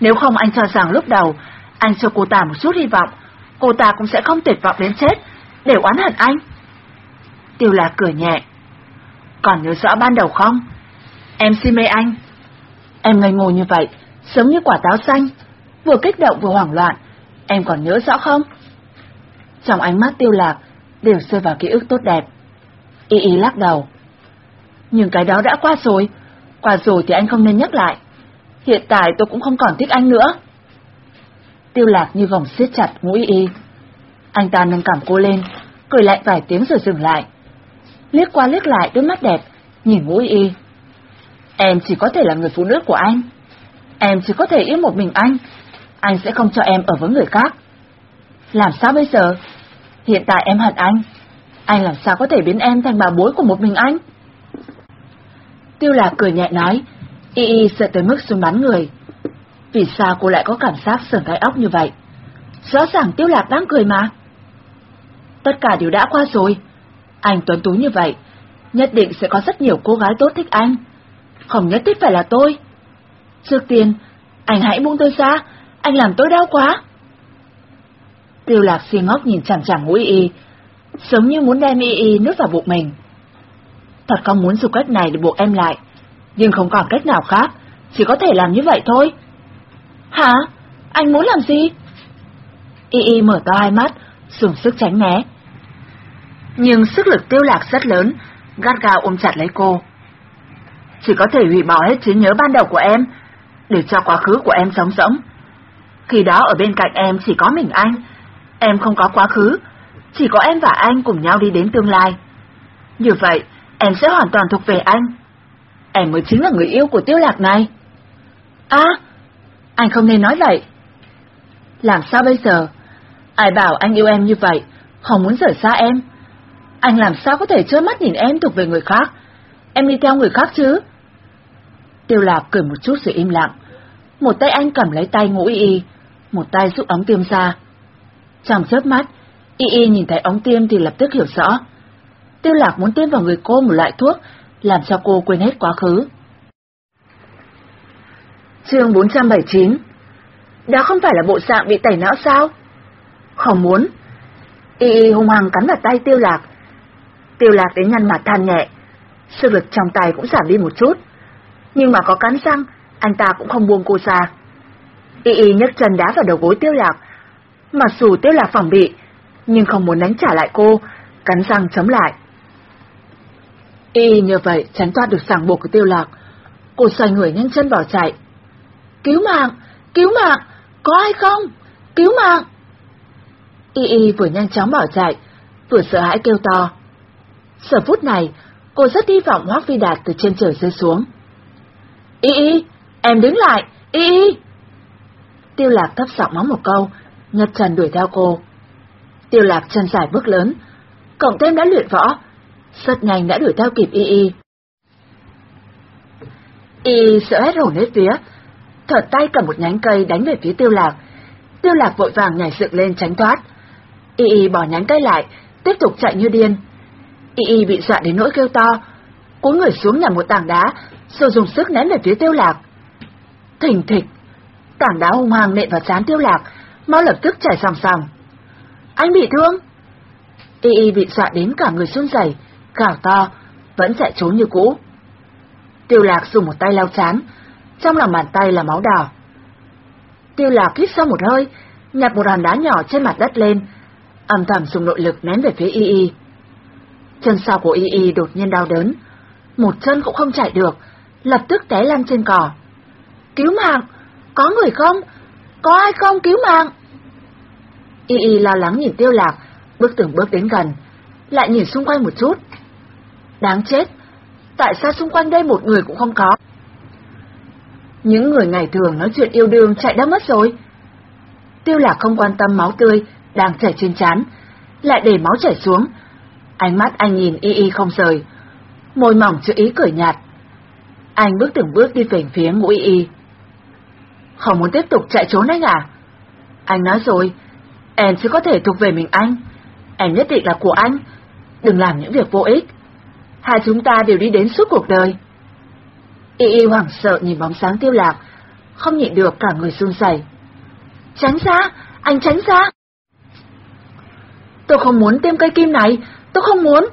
Nếu không anh cho rằng lúc đầu, anh cho cô ta một chút hy vọng, cô ta cũng sẽ không tuyệt vọng đến chết, để oán hận anh. Tiêu lạc cười nhẹ. Còn nhớ rõ ban đầu không? Em si mê anh. Em ngây ngô như vậy, giống như quả táo xanh, vừa kích động vừa hoảng loạn. Em còn nhớ rõ không? Trong ánh mắt tiêu lạc, đều rơi vào ký ức tốt đẹp. Y Y lắc đầu. Nhưng cái đó đã qua rồi, qua rồi thì anh không nên nhắc lại. Hiện tại tôi cũng không còn thích anh nữa. Tiêu lạc như vòng siết chặt mũi Y. Anh ta nâng cảm cô lên, cười lại vài tiếng rồi dừng lại. Liếc qua liếc lại đôi mắt đẹp, nhìn mũi Y. Em chỉ có thể là người phụ nữ của anh. Em chỉ có thể yêu một mình anh. Anh sẽ không cho em ở với người khác. Làm sao bây giờ? Hiện tại em hận anh. Anh làm sao có thể biến em thành bà bối của một mình anh? Tiêu lạc cười nhẹ nói, y y sợ tới mức xuống bắn người. Vì sao cô lại có cảm giác sờn gai óc như vậy? Rõ ràng tiêu lạc đang cười mà. Tất cả đều đã qua rồi. Anh tuấn tú như vậy, nhất định sẽ có rất nhiều cô gái tốt thích anh. Không nhất thiết phải là tôi. Trước tiên, anh hãy buông tôi ra, anh làm tôi đau quá. Tiêu lạc si ngốc nhìn chằm chằm mũi y, giống như muốn đem y y nuốt vào bụng mình. Thật không muốn dùng cách này để buộc em lại, nhưng không còn cách nào khác, chỉ có thể làm như vậy thôi. Hả? Anh muốn làm gì? Y y mở to hai mắt, dùng sức tránh né. Nhưng sức lực tiêu lạc rất lớn, gắt gao ôm chặt lấy cô. Chỉ có thể hủy bỏ hết trí nhớ ban đầu của em, để cho quá khứ của em sống rỗng. Khi đó ở bên cạnh em chỉ có mình anh, em không có quá khứ, chỉ có em và anh cùng nhau đi đến tương lai. Như vậy, em sẽ hoàn toàn thuộc về anh. Em mới chính là người yêu của tiêu lạc này. À, anh không nên nói vậy. Làm sao bây giờ? Ai bảo anh yêu em như vậy, không muốn rời xa em. Anh làm sao có thể trơ mắt nhìn em thuộc về người khác? Em đi theo người khác chứ? Tiêu lạc cười một chút rồi im lặng. Một tay anh cầm lấy tay ngũ y y, một tay giúp ống tiêm ra. Trong chớp mắt, y y nhìn thấy ống tiêm thì lập tức hiểu rõ. Tiêu lạc muốn tiêm vào người cô một loại thuốc, làm cho cô quên hết quá khứ. Chương 479 Đó không phải là bộ dạng bị tẩy não sao? Không muốn. Y y hung hăng cắn vào tay tiêu lạc. Tiêu lạc đến nhăn mặt than nhẹ. Sức lực trong tay cũng giảm đi một chút. Nhưng mà có cắn răng, anh ta cũng không buông cô ra. Y y nhấc chân đá vào đầu gối tiêu lạc. Mặc dù tiêu lạc phòng bị, nhưng không muốn đánh trả lại cô, cắn răng chấm lại. Y như vậy tránh thoát được sàng buộc của tiêu lạc. Cô xoay người nhanh chân bỏ chạy. Cứu mạng! Cứu mạng! Có ai không? Cứu mạng! Y Y vừa nhanh chóng bỏ chạy, vừa sợ hãi kêu to. Giờ phút này, cô rất hy vọng Hoác Phi Đạt từ trên trời rơi xuống. Y Y, em đứng lại, Y Y! Tiêu lạc thấp giọng mắng một câu, nhật trần đuổi theo cô. Tiêu lạc chân dài bước lớn, cộng thêm đã luyện võ, rất nhanh đã đuổi theo kịp Y Y. Y sợ hết hồn hết vía, thở tay cầm một nhánh cây đánh về phía tiêu lạc. Tiêu lạc vội vàng nhảy dựng lên tránh thoát. Y Y bỏ nhánh cây lại, tiếp tục chạy như điên. Y Y bị dọa đến nỗi kêu to, cúi người xuống nhằm một tảng đá, rồi dùng sức ném về phía tiêu lạc. Thình thịch, tảng đá hung hoàng nện vào chán tiêu lạc, mau lập tức chảy sòng sòng. Anh bị thương? Y Y bị dọa đến cả người run rẩy, gào to, vẫn chạy trốn như cũ. Tiêu lạc dùng một tay lau chán, trong lòng bàn tay là máu đỏ. Tiêu lạc hít sâu một hơi, nhặt một hòn đá nhỏ trên mặt đất lên, âm thầm dùng nội lực ném về phía Y Y. Chân sau của Y Y đột nhiên đau đớn, một chân cũng không chạy được, lập tức té lăn trên cỏ. Cứu mạng! Có người không? Có ai không cứu mạng? Y Y lo lắng nhìn tiêu lạc, bước từng bước đến gần, lại nhìn xung quanh một chút. Đáng chết! Tại sao xung quanh đây một người cũng không có? Những người ngày thường nói chuyện yêu đương chạy đã mất rồi. Tiêu lạc không quan tâm máu tươi đang chảy trên chán, lại để máu chảy xuống. Ánh mắt anh nhìn y y không rời, môi mỏng chữ ý cười nhạt. Anh bước từng bước đi về phía ngũ y y. Không muốn tiếp tục chạy trốn anh à? Anh nói rồi, em chỉ có thể thuộc về mình anh. Em nhất định là của anh. Đừng làm những việc vô ích. Hai chúng ta đều đi đến suốt cuộc đời. Y y hoảng sợ nhìn bóng sáng tiêu lạc, không nhịn được cả người run rẩy. Tránh ra, anh tránh ra. Tôi không muốn tiêm cây kim này, tôi không muốn.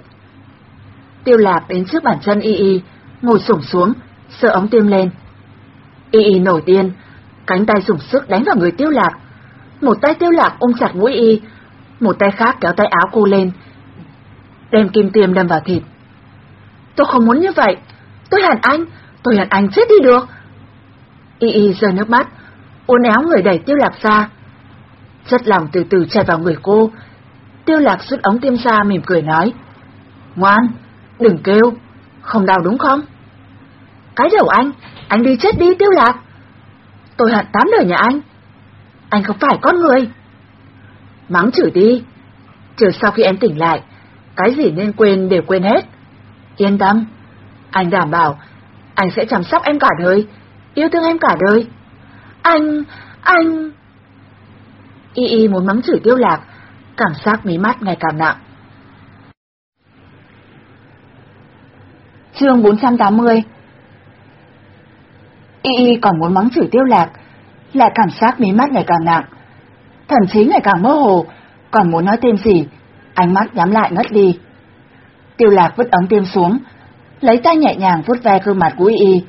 Tiêu lạc đến trước bàn chân y y, ngồi sủng xuống, sợ ống tiêm lên. Y y nổi điên, cánh tay dùng sức đánh vào người tiêu lạc. Một tay tiêu lạc ôm chặt mũi y, một tay khác kéo tay áo cô lên, đem kim tiêm đâm vào thịt. Tôi không muốn như vậy. Tôi hẳn anh, tôi hẳn anh chết đi được. Y Y rơi nước mắt, uốn éo người đẩy tiêu lạc ra. Chất lòng từ từ chảy vào người cô. Tiêu lạc rút ống tiêm ra mỉm cười nói. Ngoan, đừng kêu, không đau đúng không? Cái đầu anh, anh đi chết đi tiêu lạc. Tôi hận tám đời nhà anh. Anh không phải con người. Mắng chửi đi. Chờ sau khi em tỉnh lại, cái gì nên quên đều quên hết. Yên tâm, anh đảm bảo, anh sẽ chăm sóc em cả đời, yêu thương em cả đời. Anh, anh... Y Y muốn mắng chửi tiêu lạc, cảm giác mí mắt ngày càng nặng. Chương 480 Y Y còn muốn mắng chửi tiêu lạc, lại cảm giác mí mắt ngày càng nặng. Thậm chí ngày càng mơ hồ, còn muốn nói thêm gì, ánh mắt nhắm lại ngất đi. Tiêu lạc vứt ống tiêm xuống, lấy tay nhẹ nhàng vuốt ve gương mặt của Y Y.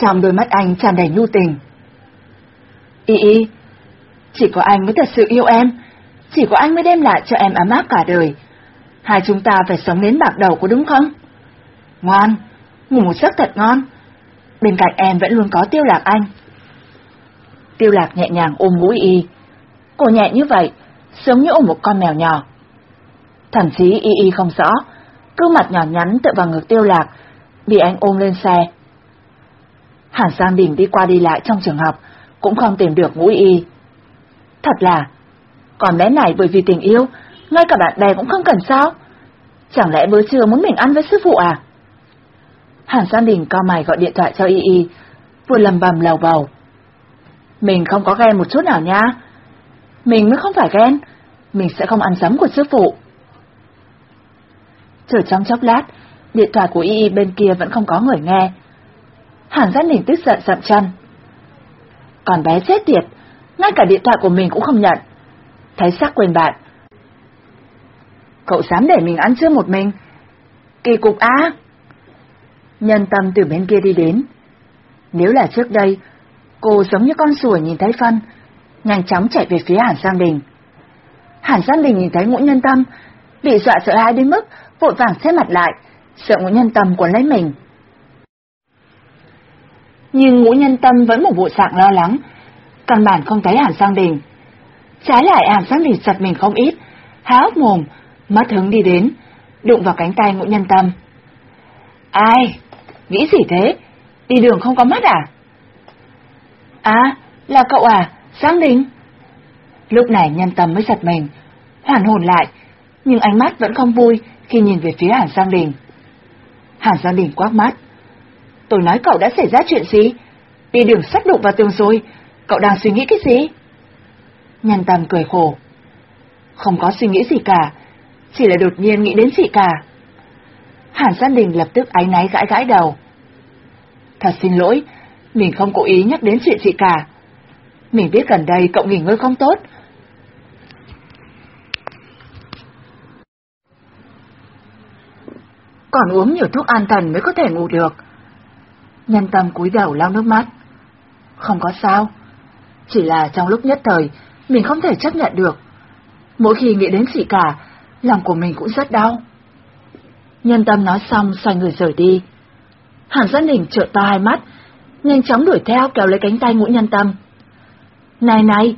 Trong đôi mắt anh tràn đầy nhu tình. Y Y, chỉ có anh mới thật sự yêu em, chỉ có anh mới đem lại cho em ấm áp cả đời. Hai chúng ta phải sống đến bạc đầu có đúng không? Ngoan, ngủ một giấc thật ngon. Bên cạnh em vẫn luôn có tiêu lạc anh. Tiêu lạc nhẹ nhàng ôm mũi y. Cô nhẹ như vậy, giống như ôm một con mèo nhỏ. Thậm chí y y không rõ, cứ mặt nhỏ nhắn tựa vào ngực tiêu lạc, bị anh ôm lên xe. Hàn Giang Đình đi qua đi lại trong trường học, cũng không tìm được mũi y. Thật là, còn bé này bởi vì tình yêu, ngay cả bạn bè cũng không cần sao? Chẳng lẽ bữa trưa muốn mình ăn với sư phụ à? Hàn Giang Đình cao mày gọi điện thoại cho Y Y, vừa lầm bầm lầu bầu. Mình không có ghen một chút nào nha. Mình mới không phải ghen, mình sẽ không ăn dấm của sư phụ. Chờ trong chốc lát, điện thoại của Y bên kia vẫn không có người nghe. Hàn Giác Đình tức giận dậm chân. Còn bé chết tiệt, ngay cả điện thoại của mình cũng không nhận. Thấy sắc quên bạn. Cậu dám để mình ăn trưa một mình? Kỳ cục á! Nhân tâm từ bên kia đi đến. Nếu là trước đây, cô giống như con sủa nhìn thấy phân, nhanh chóng chạy về phía Hàn Giang Đình. Hàn Giang Đình nhìn thấy ngũ nhân tâm, bị dọa sợ hãi đến mức vội vàng xếp mặt lại, sợ ngũ nhân tâm cuốn lấy mình. Nhưng ngũ nhân tâm vẫn một bộ dạng lo lắng, căn bản không thấy Hàn Giang Đình. Trái lại Hàn Giang Đình giật mình không ít, há hốc mồm, mất hứng đi đến, đụng vào cánh tay ngũ nhân tâm. Ai? Nghĩ gì thế? Đi đường không có mắt à? À, là cậu à, Giang Đình. Lúc này nhân tâm mới giật mình, hoàn hồn lại, nhưng ánh mắt vẫn không vui khi nhìn về phía Hàn Giang Đình. Hàn Giang Đình quát mắt. Tôi nói cậu đã xảy ra chuyện gì? Đi đường sắt đụng vào tường rồi, cậu đang suy nghĩ cái gì? Nhân tâm cười khổ. Không có suy nghĩ gì cả, chỉ là đột nhiên nghĩ đến chị cả. Hàn Giang Đình lập tức áy náy gãi gãi đầu. Thật xin lỗi, mình không cố ý nhắc đến chuyện chị cả. Mình biết gần đây cậu nghỉ ngơi không tốt. Còn uống nhiều thuốc an thần mới có thể ngủ được. Nhân tâm cúi đầu lau nước mắt. Không có sao. Chỉ là trong lúc nhất thời, mình không thể chấp nhận được. Mỗi khi nghĩ đến chị cả, lòng của mình cũng rất đau. Nhân tâm nói xong xoay người rời đi. Hàn Dân Đình trợ to hai mắt, nhanh chóng đuổi theo kéo lấy cánh tay ngũ nhân tâm. Này này,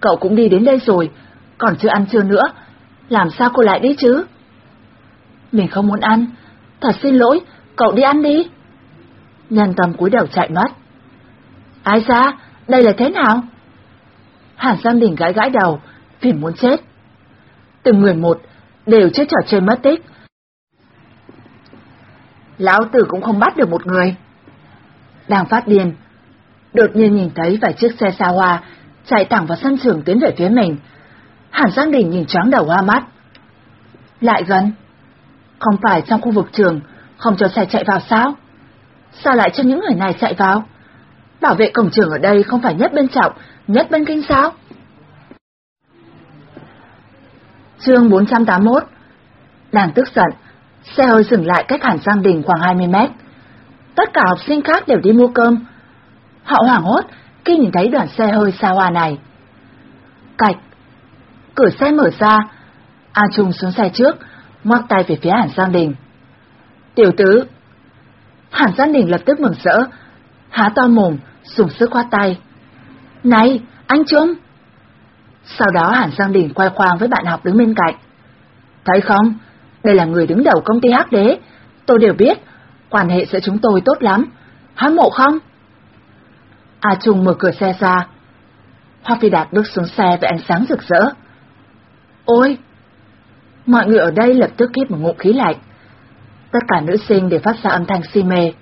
cậu cũng đi đến đây rồi, còn chưa ăn trưa nữa, làm sao cô lại đi chứ? Mình không muốn ăn, thật xin lỗi, cậu đi ăn đi. Nhân tâm cúi đầu chạy mất. Ai ra, đây là thế nào? Hàn Giang Đình gãi gãi đầu, vì muốn chết. Từng người một, đều chết trò chơi mất tích, lão tử cũng không bắt được một người. Đang phát điên, đột nhiên nhìn thấy vài chiếc xe xa hoa chạy thẳng vào sân trường tiến về phía mình. Hàn Giang Đình nhìn choáng đầu hoa mắt. Lại gần. Không phải trong khu vực trường, không cho xe chạy vào sao? Sao lại cho những người này chạy vào? Bảo vệ cổng trường ở đây không phải nhất bên trọng, nhất bên kinh sao? Chương 481 Đang tức giận, Xe hơi dừng lại cách Hàn Giang Đình khoảng 20 mét. Tất cả học sinh khác đều đi mua cơm. Họ hoảng hốt khi nhìn thấy đoàn xe hơi xa hoa này. Cạch. Cửa xe mở ra. A Trung xuống xe trước, ngoắc tay về phía Hàn Giang Đình. Tiểu tứ! Hàn Giang Đình lập tức mừng rỡ, há to mồm, dùng sức khoát tay. Này, anh Trung! Sau đó Hàn Giang Đình quay khoang với bạn học đứng bên cạnh. Thấy không? Đây là người đứng đầu công ty hắc đế. Tôi đều biết, quan hệ giữa chúng tôi tốt lắm. Hâm mộ không? A Trung mở cửa xe ra. Hoa Phi Đạt bước xuống xe với ánh sáng rực rỡ. Ôi! Mọi người ở đây lập tức hít một ngụm khí lạnh. Tất cả nữ sinh đều phát ra âm thanh si mê.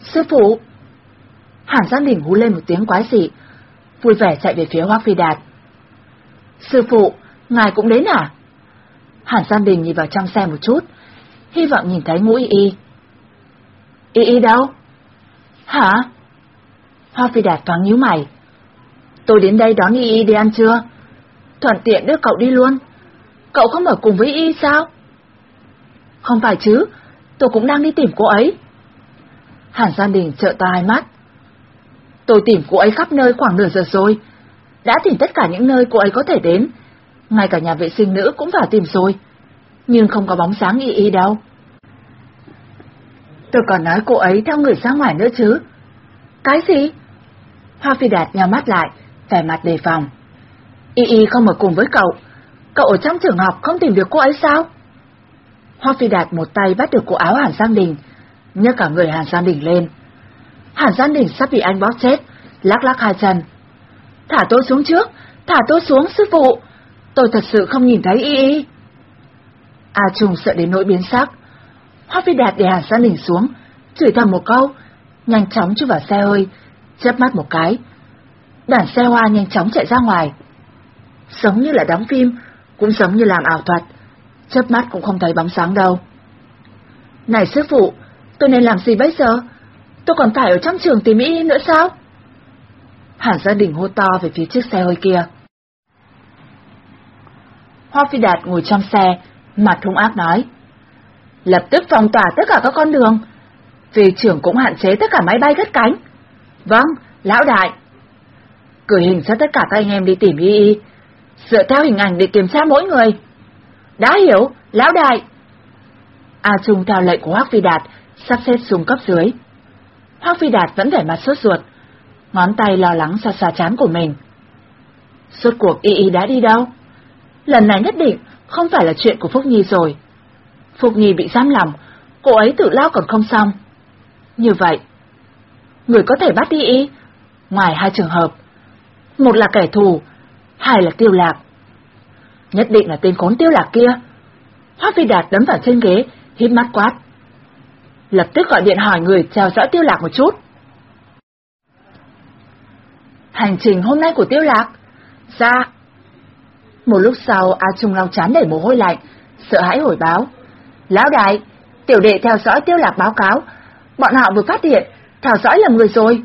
Sư phụ! Hàn Giang Đình hú lên một tiếng quái dị, vui vẻ chạy về phía Hoa Phi Đạt. Sư phụ, ngài cũng đến à? Hàn Giang Đình nhìn vào trong xe một chút, hy vọng nhìn thấy ngũ y y. Y y đâu? Hả? Hoa Phi Đạt thoáng nhíu mày. Tôi đến đây đón y y đi ăn trưa. Thuận tiện đưa cậu đi luôn. Cậu không ở cùng với y sao? Không phải chứ, tôi cũng đang đi tìm cô ấy. Hàn gia Đình trợ to hai mắt. Tôi tìm cô ấy khắp nơi khoảng nửa giờ rồi. Đã tìm tất cả những nơi cô ấy có thể đến. Ngay cả nhà vệ sinh nữ cũng vào tìm rồi. Nhưng không có bóng sáng y y đâu. Tôi còn nói cô ấy theo người ra ngoài nữa chứ. Cái gì? Hoa Phi Đạt nhào mắt lại, vẻ mặt đề phòng. Y y không ở cùng với cậu. Cậu ở trong trường học không tìm được cô ấy sao? Hoa Phi Đạt một tay bắt được cổ áo Hàn Giang Đình, nhấc cả người Hàn Giang Đình lên. Hàn Giang Đình sắp bị anh bóp chết, lắc lắc hai chân. Thả tôi xuống trước, thả tôi xuống sư phụ. Tôi thật sự không nhìn thấy y y. A Trung sợ đến nỗi biến sắc. Hoa Phi Đạt để Hàn Giang Đình xuống, chửi thầm một câu, nhanh chóng chui vào xe hơi, chớp mắt một cái. Đàn xe hoa nhanh chóng chạy ra ngoài. Giống như là đóng phim, cũng giống như làm ảo thuật, chớp mắt cũng không thấy bóng sáng đâu. Này sư phụ, tôi nên làm gì bây giờ? Tôi còn phải ở trong trường tìm Mỹ nữa sao? Hàn gia đình hô to về phía chiếc xe hơi kia. Hoa Phi Đạt ngồi trong xe, mặt hung ác nói. Lập tức phong tỏa tất cả các con đường. Vì trưởng cũng hạn chế tất cả máy bay cất cánh. Vâng, lão đại. Gửi hình cho tất cả các anh em đi tìm y y. Dựa theo hình ảnh để kiểm tra mỗi người. Đã hiểu, lão đại. A Trung theo lệnh của Hoác Phi Đạt, sắp xếp xuống cấp dưới. Hoác Phi Đạt vẫn vẻ mặt sốt ruột, ngón tay lo lắng xa xa chán của mình. Suốt cuộc Y Y đã đi đâu? Lần này nhất định không phải là chuyện của Phúc Nhi rồi. Phục Nhi bị giam lòng, cô ấy tự lao còn không xong. Như vậy, người có thể bắt đi Y, ngoài hai trường hợp. Một là kẻ thù, hai là tiêu lạc. Nhất định là tên khốn tiêu lạc kia. Hoác Phi Đạt đấm vào trên ghế, hít mắt quát. Lập tức gọi điện hỏi người theo dõi tiêu lạc một chút. Hành trình hôm nay của tiêu lạc? Ra. Một lúc sau, A Trung lau chán để mồ hôi lạnh, sợ hãi hồi báo. Lão đại, tiểu đệ theo dõi tiêu lạc báo cáo, bọn họ vừa phát hiện, theo dõi lầm người rồi.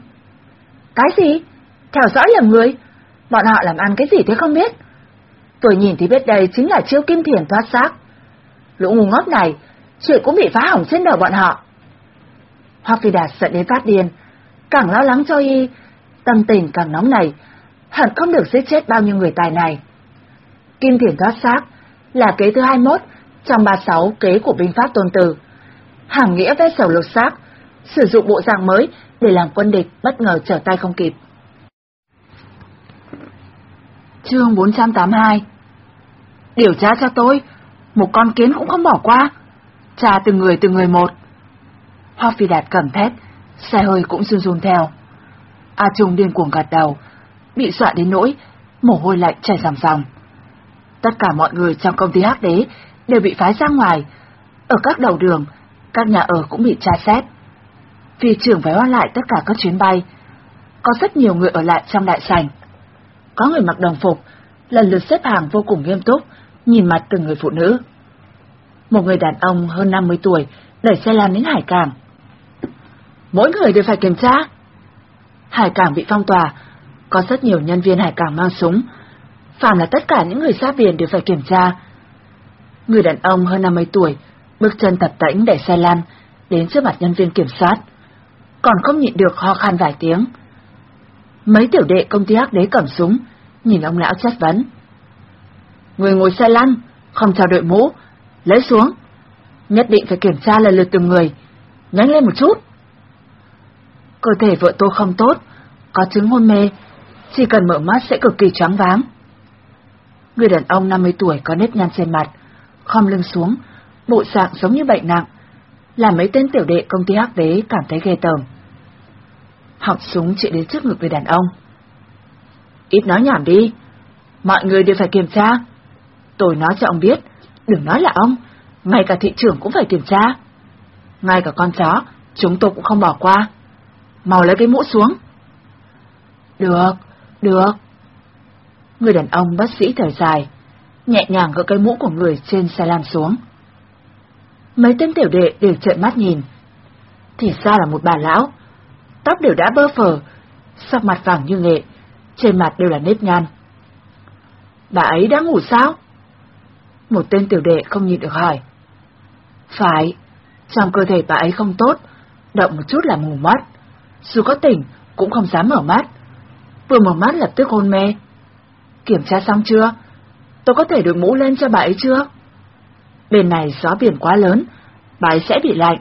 Cái gì? Theo dõi lầm người? Bọn họ làm ăn cái gì thế không biết? Tôi nhìn thì biết đây chính là chiêu kim thiền thoát xác. Lũ ngu ngốc này, chuyện cũng bị phá hỏng trên đầu bọn họ. Hoa Phi Đạt giận đến phát điên, càng lo lắng cho y, tâm tình càng nóng nảy, hẳn không được giết chết bao nhiêu người tài này. Kim thiền thoát xác là kế thứ 21 trong 36 kế của binh pháp tôn từ. Hàng nghĩa vết sầu lột xác, sử dụng bộ dạng mới để làm quân địch bất ngờ trở tay không kịp. Chương 482 Điều tra cho tôi, một con kiến cũng không bỏ qua. Tra từng người từng người một. Hoa Phi Đạt cầm thét, xe hơi cũng run run theo. A Trung điên cuồng gạt đầu, bị dọa đến nỗi, mồ hôi lạnh chảy ròng ròng. Tất cả mọi người trong công ty hắc đế đều bị phái ra ngoài. Ở các đầu đường, các nhà ở cũng bị tra xét. Vì trưởng phải hoãn lại tất cả các chuyến bay. Có rất nhiều người ở lại trong đại sảnh. Có người mặc đồng phục, lần lượt xếp hàng vô cùng nghiêm túc, nhìn mặt từng người phụ nữ. Một người đàn ông hơn 50 tuổi đẩy xe lan đến hải cảng. Mỗi người đều phải kiểm tra. Hải cảng bị phong tỏa, có rất nhiều nhân viên hải cảng mang súng. Phạm là tất cả những người ra biển đều phải kiểm tra. Người đàn ông hơn 50 tuổi, bước chân tập tễnh để xe lan, đến trước mặt nhân viên kiểm soát. Còn không nhịn được ho khan vài tiếng. Mấy tiểu đệ công ty hắc đế cầm súng, nhìn ông lão chất vấn. Người ngồi xe lăn, không chào đội mũ, Lấy xuống. Nhất định phải kiểm tra lần lượt từng người. Nhanh lên một chút. Cơ thể vợ tôi không tốt, có chứng hôn mê, chỉ cần mở mắt sẽ cực kỳ choáng váng. Người đàn ông 50 tuổi có nếp nhăn trên mặt, khom lưng xuống, bộ dạng giống như bệnh nặng, làm mấy tên tiểu đệ công ty hắc đế cảm thấy ghê tởm. Họng súng chạy đến trước ngực người đàn ông. Ít nói nhảm đi, mọi người đều phải kiểm tra. Tôi nói cho ông biết, đừng nói là ông, ngay cả thị trưởng cũng phải kiểm tra. Ngay cả con chó, chúng tôi cũng không bỏ qua. màu lấy cái mũ xuống. Được, được. Người đàn ông bác sĩ thở dài, nhẹ nhàng gỡ cái mũ của người trên xe lam xuống. Mấy tên tiểu đệ đều trợn mắt nhìn. Thì ra là một bà lão, tóc đều đã bơ phờ, sắc mặt vàng như nghệ, trên mặt đều là nếp nhăn. Bà ấy đã ngủ sao? Một tên tiểu đệ không nhìn được hỏi. Phải, trong cơ thể bà ấy không tốt, động một chút là ngủ mất. Dù có tỉnh, cũng không dám mở mắt. Vừa mở mắt lập tức hôn mê. Kiểm tra xong chưa? Tôi có thể đội mũ lên cho bà ấy chưa? Bên này gió biển quá lớn, bà ấy sẽ bị lạnh.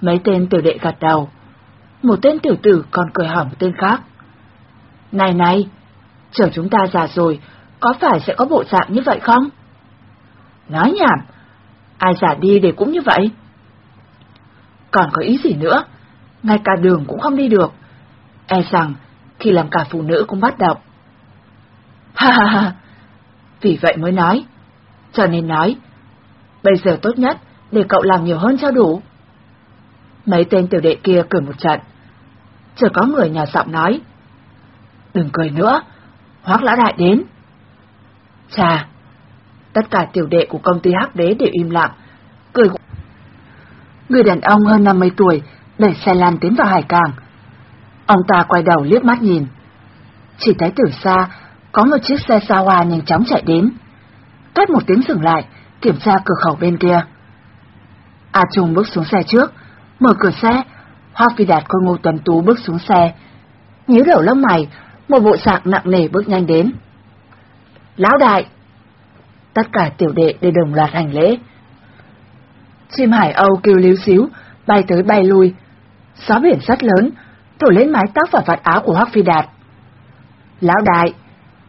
Mấy tên tiểu đệ gật đầu. Một tên tiểu tử còn cười hỏi một tên khác. Này này, chờ chúng ta già rồi, có phải sẽ có bộ dạng như vậy không? Nói nhảm, ai già đi để cũng như vậy? Còn có ý gì nữa? Ngay cả đường cũng không đi được. E rằng, khi làm cả phụ nữ cũng bắt động. Ha ha ha, vì vậy mới nói. Cho nên nói, bây giờ tốt nhất để cậu làm nhiều hơn cho đủ. Mấy tên tiểu đệ kia cười một trận. Chờ có người nhà giọng nói. Đừng cười nữa, hoác lão đại đến. Chà, tất cả tiểu đệ của công ty hắc đế đều im lặng, cười. Người đàn ông hơn 50 tuổi đẩy xe lan tiến vào hải cảng. Ông ta quay đầu liếc mắt nhìn. Chỉ thấy từ xa, có một chiếc xe xa hoa nhanh chóng chạy đến. Cách một tiếng dừng lại, kiểm tra cửa khẩu bên kia. A Trung bước xuống xe trước, mở cửa xe, Hoa Phi Đạt coi Ngô Tuấn Tú bước xuống xe. Nhíu đầu lông mày, một bộ dạng nặng nề bước nhanh đến. Lão đại! Tất cả tiểu đệ đều đồng loạt hành lễ. Chim hải âu kêu líu xíu, bay tới bay lui. Gió biển rất lớn, thổi lên mái tóc và vạt áo của Hoắc Phi Đạt. Lão đại,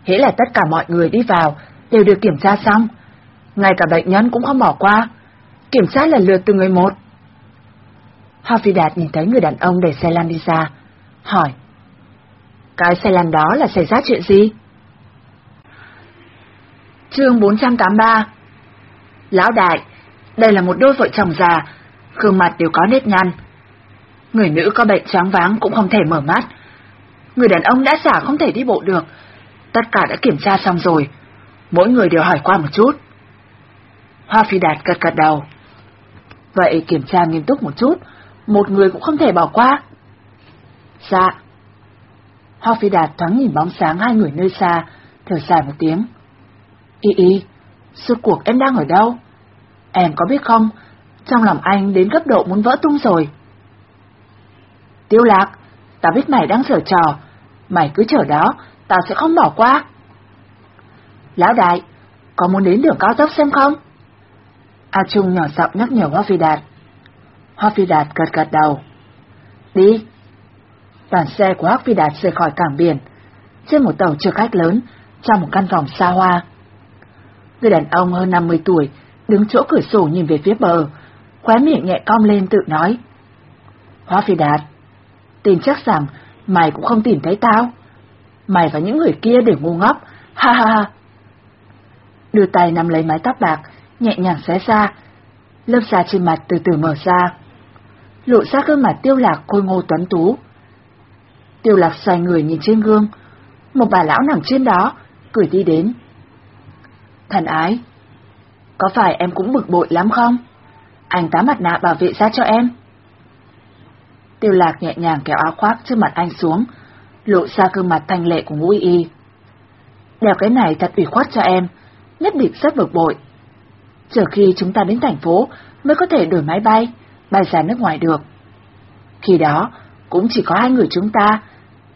hễ là tất cả mọi người đi vào, đều được kiểm tra xong. Ngay cả bệnh nhân cũng không bỏ qua. Kiểm tra lần lượt từ người một. Hoắc Phi Đạt nhìn thấy người đàn ông đẩy xe lăn đi ra, hỏi. Cái xe lăn đó là xảy ra chuyện gì? Chương 483 Lão đại, đây là một đôi vợ chồng già, gương mặt đều có nếp nhăn. Người nữ có bệnh choáng váng cũng không thể mở mắt. Người đàn ông đã giả không thể đi bộ được. Tất cả đã kiểm tra xong rồi. Mỗi người đều hỏi qua một chút. Hoa Phi Đạt gật gật đầu. Vậy kiểm tra nghiêm túc một chút, một người cũng không thể bỏ qua. Dạ. Hoa Phi Đạt thoáng nhìn bóng sáng hai người nơi xa, thở dài một tiếng. Y y, suốt cuộc em đang ở đâu? Em có biết không, trong lòng anh đến gấp độ muốn vỡ tung rồi. Tiêu lạc, ta biết mày đang sở trò, mày cứ chờ đó, ta sẽ không bỏ qua. Lão đại, có muốn đến đường cao tốc xem không? A Trung nhỏ giọng nhắc nhở Hoa Phi Đạt. Hoa Phi Đạt gật gật đầu. Đi. Đoàn xe của Hoa Phi Đạt rời khỏi cảng biển, trên một tàu chở khách lớn, trong một căn phòng xa hoa. Người đàn ông hơn 50 tuổi, đứng chỗ cửa sổ nhìn về phía bờ, khóe miệng nhẹ cong lên tự nói. Hoa Phi Đạt, tin chắc rằng mày cũng không tìm thấy tao. Mày và những người kia đều ngu ngốc, ha ha ha. Đưa tay nắm lấy mái tóc bạc, nhẹ nhàng xé ra, lớp da trên mặt từ từ mở ra. Lộ ra gương mặt tiêu lạc khôi ngô tuấn tú. Tiêu lạc xoay người nhìn trên gương, một bà lão nằm trên đó, cười đi đến. Thần ái, có phải em cũng bực bội lắm không? Anh tá mặt nạ bảo vệ ra cho em. Tiêu lạc nhẹ nhàng kéo áo khoác trước mặt anh xuống, lộ ra gương mặt thanh lệ của ngũ y. Đeo cái này thật ủy khuất cho em, nhất định rất bực bội. Chờ khi chúng ta đến thành phố mới có thể đổi máy bay, bay ra nước ngoài được. Khi đó, cũng chỉ có hai người chúng ta,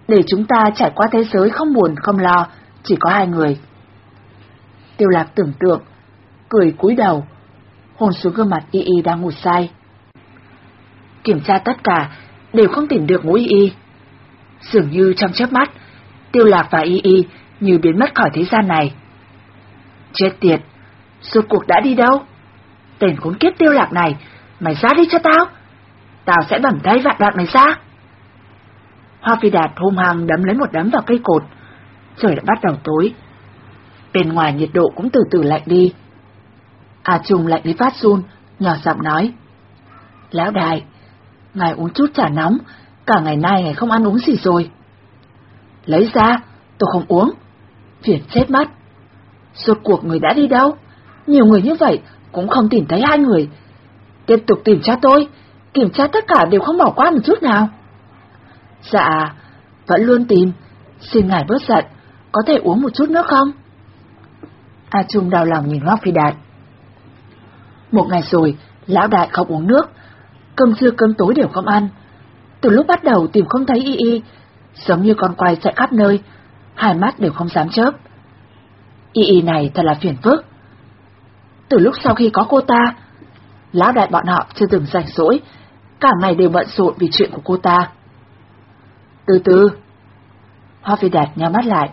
để chúng ta trải qua thế giới không buồn không lo, chỉ có hai người. Tiêu lạc tưởng tượng, cười cúi đầu, hôn xuống gương mặt Y Y đang ngủ say. Kiểm tra tất cả, đều không tìm được mũi Y Y. Dường như trong chớp mắt, Tiêu Lạc và Y Y như biến mất khỏi thế gian này. Chết tiệt, suốt cuộc đã đi đâu? Tên khốn kiếp Tiêu Lạc này, mày ra đi cho tao. Tao sẽ bẩm tay vạn đoạn mày ra. Hoa Phi Đạt hôm hăng đấm lấy một đấm vào cây cột. Trời đã bắt đầu tối. Bên ngoài nhiệt độ cũng từ từ lạnh đi. A Trung lạnh đến phát run, nhỏ giọng nói. Lão đại, ngài uống chút trà nóng, cả ngày nay ngài không ăn uống gì rồi. Lấy ra, tôi không uống. Phiền chết mắt Suốt cuộc người đã đi đâu? Nhiều người như vậy cũng không tìm thấy hai người. Tiếp tục tìm tra tôi, kiểm tra tất cả đều không bỏ qua một chút nào. Dạ, vẫn luôn tìm. Xin ngài bớt giận, có thể uống một chút nước không? A Trung đau lòng nhìn Hoác Phi Đạt. Một ngày rồi, lão đại không uống nước, cơm trưa cơm tối đều không ăn. Từ lúc bắt đầu tìm không thấy y y, giống như con quay chạy khắp nơi, hai mắt đều không dám chớp. Y y này thật là phiền phức. Từ lúc sau khi có cô ta, lão đại bọn họ chưa từng rảnh rỗi, cả ngày đều bận rộn vì chuyện của cô ta. Từ từ, Hoa Phi Đạt nhắm mắt lại,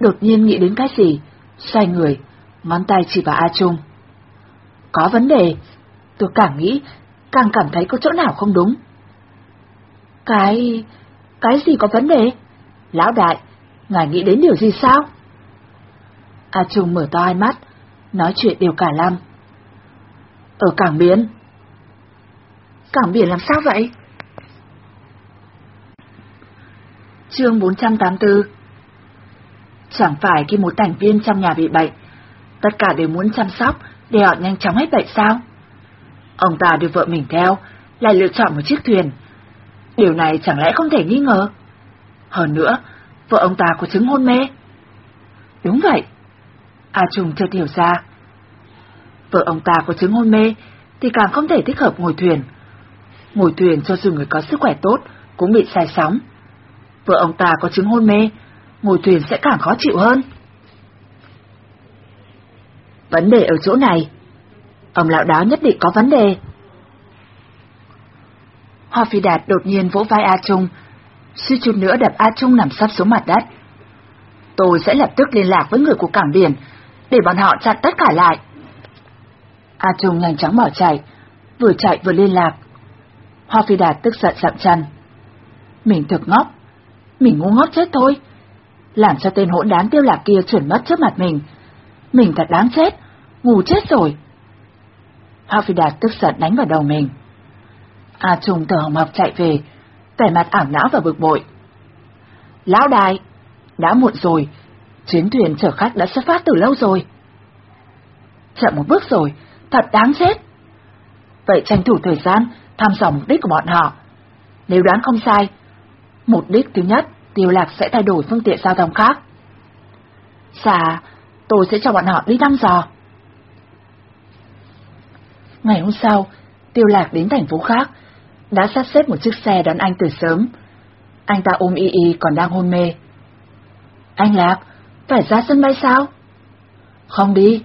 đột nhiên nghĩ đến cái gì, xoay người, ngón tay chỉ vào A Trung. Có vấn đề, tôi càng nghĩ, càng cảm thấy có chỗ nào không đúng. Cái... cái gì có vấn đề? Lão đại, ngài nghĩ đến điều gì sao? A Trung mở to hai mắt, nói chuyện đều cả lăm. Ở cảng biển. Cảng biển làm sao vậy? Chương 484 Chẳng phải khi một thành viên trong nhà bị bệnh, tất cả đều muốn chăm sóc để họ nhanh chóng hết bệnh sao? Ông ta đưa vợ mình theo, lại lựa chọn một chiếc thuyền. Điều này chẳng lẽ không thể nghi ngờ? Hơn nữa, vợ ông ta có chứng hôn mê. Đúng vậy. A Trung chợt hiểu ra. Vợ ông ta có chứng hôn mê thì càng không thể thích hợp ngồi thuyền. Ngồi thuyền cho dù người có sức khỏe tốt cũng bị sai sóng. Vợ ông ta có chứng hôn mê, ngồi thuyền sẽ càng khó chịu hơn. Vấn đề ở chỗ này. Ông lão đó nhất định có vấn đề. Hoa Phi Đạt đột nhiên vỗ vai A Trung, suy chút nữa đập A Trung nằm sắp xuống mặt đất. Tôi sẽ lập tức liên lạc với người của cảng biển, để bọn họ chặn tất cả lại. A Trung nhanh chóng bỏ chạy, vừa chạy vừa liên lạc. Hoa Phi Đạt tức giận dậm chân. Mình thực ngốc, mình ngu ngốc chết thôi. Làm cho tên hỗn đán tiêu lạc kia chuyển mất trước mặt mình. Mình thật đáng chết, ngu chết rồi. Hoa Phi Đạt tức giận đánh vào đầu mình. A Trung thở hồng học chạy về, vẻ mặt ảo não và bực bội. Lão đại, đã muộn rồi, chuyến thuyền chở khách đã xuất phát từ lâu rồi. Chậm một bước rồi, thật đáng chết. Vậy tranh thủ thời gian, thăm dò mục đích của bọn họ. Nếu đoán không sai, mục đích thứ nhất, tiêu lạc sẽ thay đổi phương tiện giao thông khác. Dạ, tôi sẽ cho bọn họ đi thăm dò. Ngày hôm sau, tiêu lạc đến thành phố khác, đã sắp xếp một chiếc xe đón anh từ sớm. Anh ta ôm Y Y còn đang hôn mê. Anh Lạc, phải ra sân bay sao? Không đi.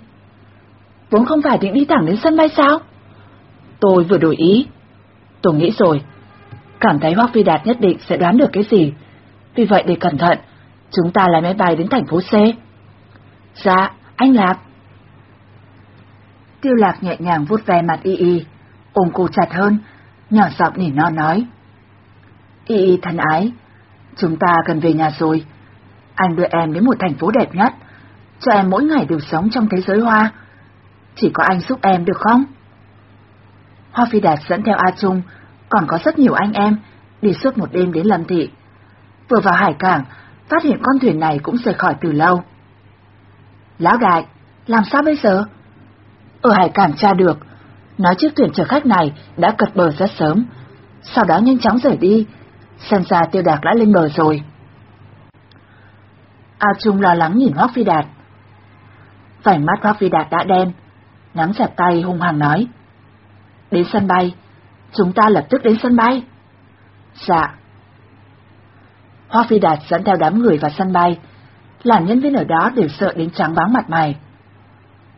Vốn không phải định đi thẳng đến sân bay sao? Tôi vừa đổi ý. Tôi nghĩ rồi, cảm thấy Hoác Phi Đạt nhất định sẽ đoán được cái gì. Vì vậy để cẩn thận, chúng ta lái máy bay đến thành phố C. Dạ, anh Lạc. Tiêu Lạc nhẹ nhàng vuốt ve mặt Y Y, ôm cô chặt hơn, nhỏ giọng nỉ non nói. Y Y thân ái, chúng ta cần về nhà rồi. Anh đưa em đến một thành phố đẹp nhất, cho em mỗi ngày đều sống trong thế giới hoa. Chỉ có anh giúp em được không? Hoa Phi Đạt dẫn theo A Trung, còn có rất nhiều anh em, đi suốt một đêm đến Lâm Thị. Vừa vào hải cảng, phát hiện con thuyền này cũng rời khỏi từ lâu. Lão đại, làm sao bây giờ? Ở hải cảng tra được, nói chiếc thuyền chở khách này đã cật bờ rất sớm, sau đó nhanh chóng rời đi, xem ra tiêu đạc đã lên bờ rồi. A Trung lo lắng nhìn Hoác Phi Đạt. phải mắt Hoác Phi Đạt đã đen, nắm chặt tay hung hăng nói. Đến sân bay, chúng ta lập tức đến sân bay. Dạ. Hoa Phi Đạt dẫn theo đám người vào sân bay, làm nhân viên ở đó đều sợ đến trắng váng mặt mày.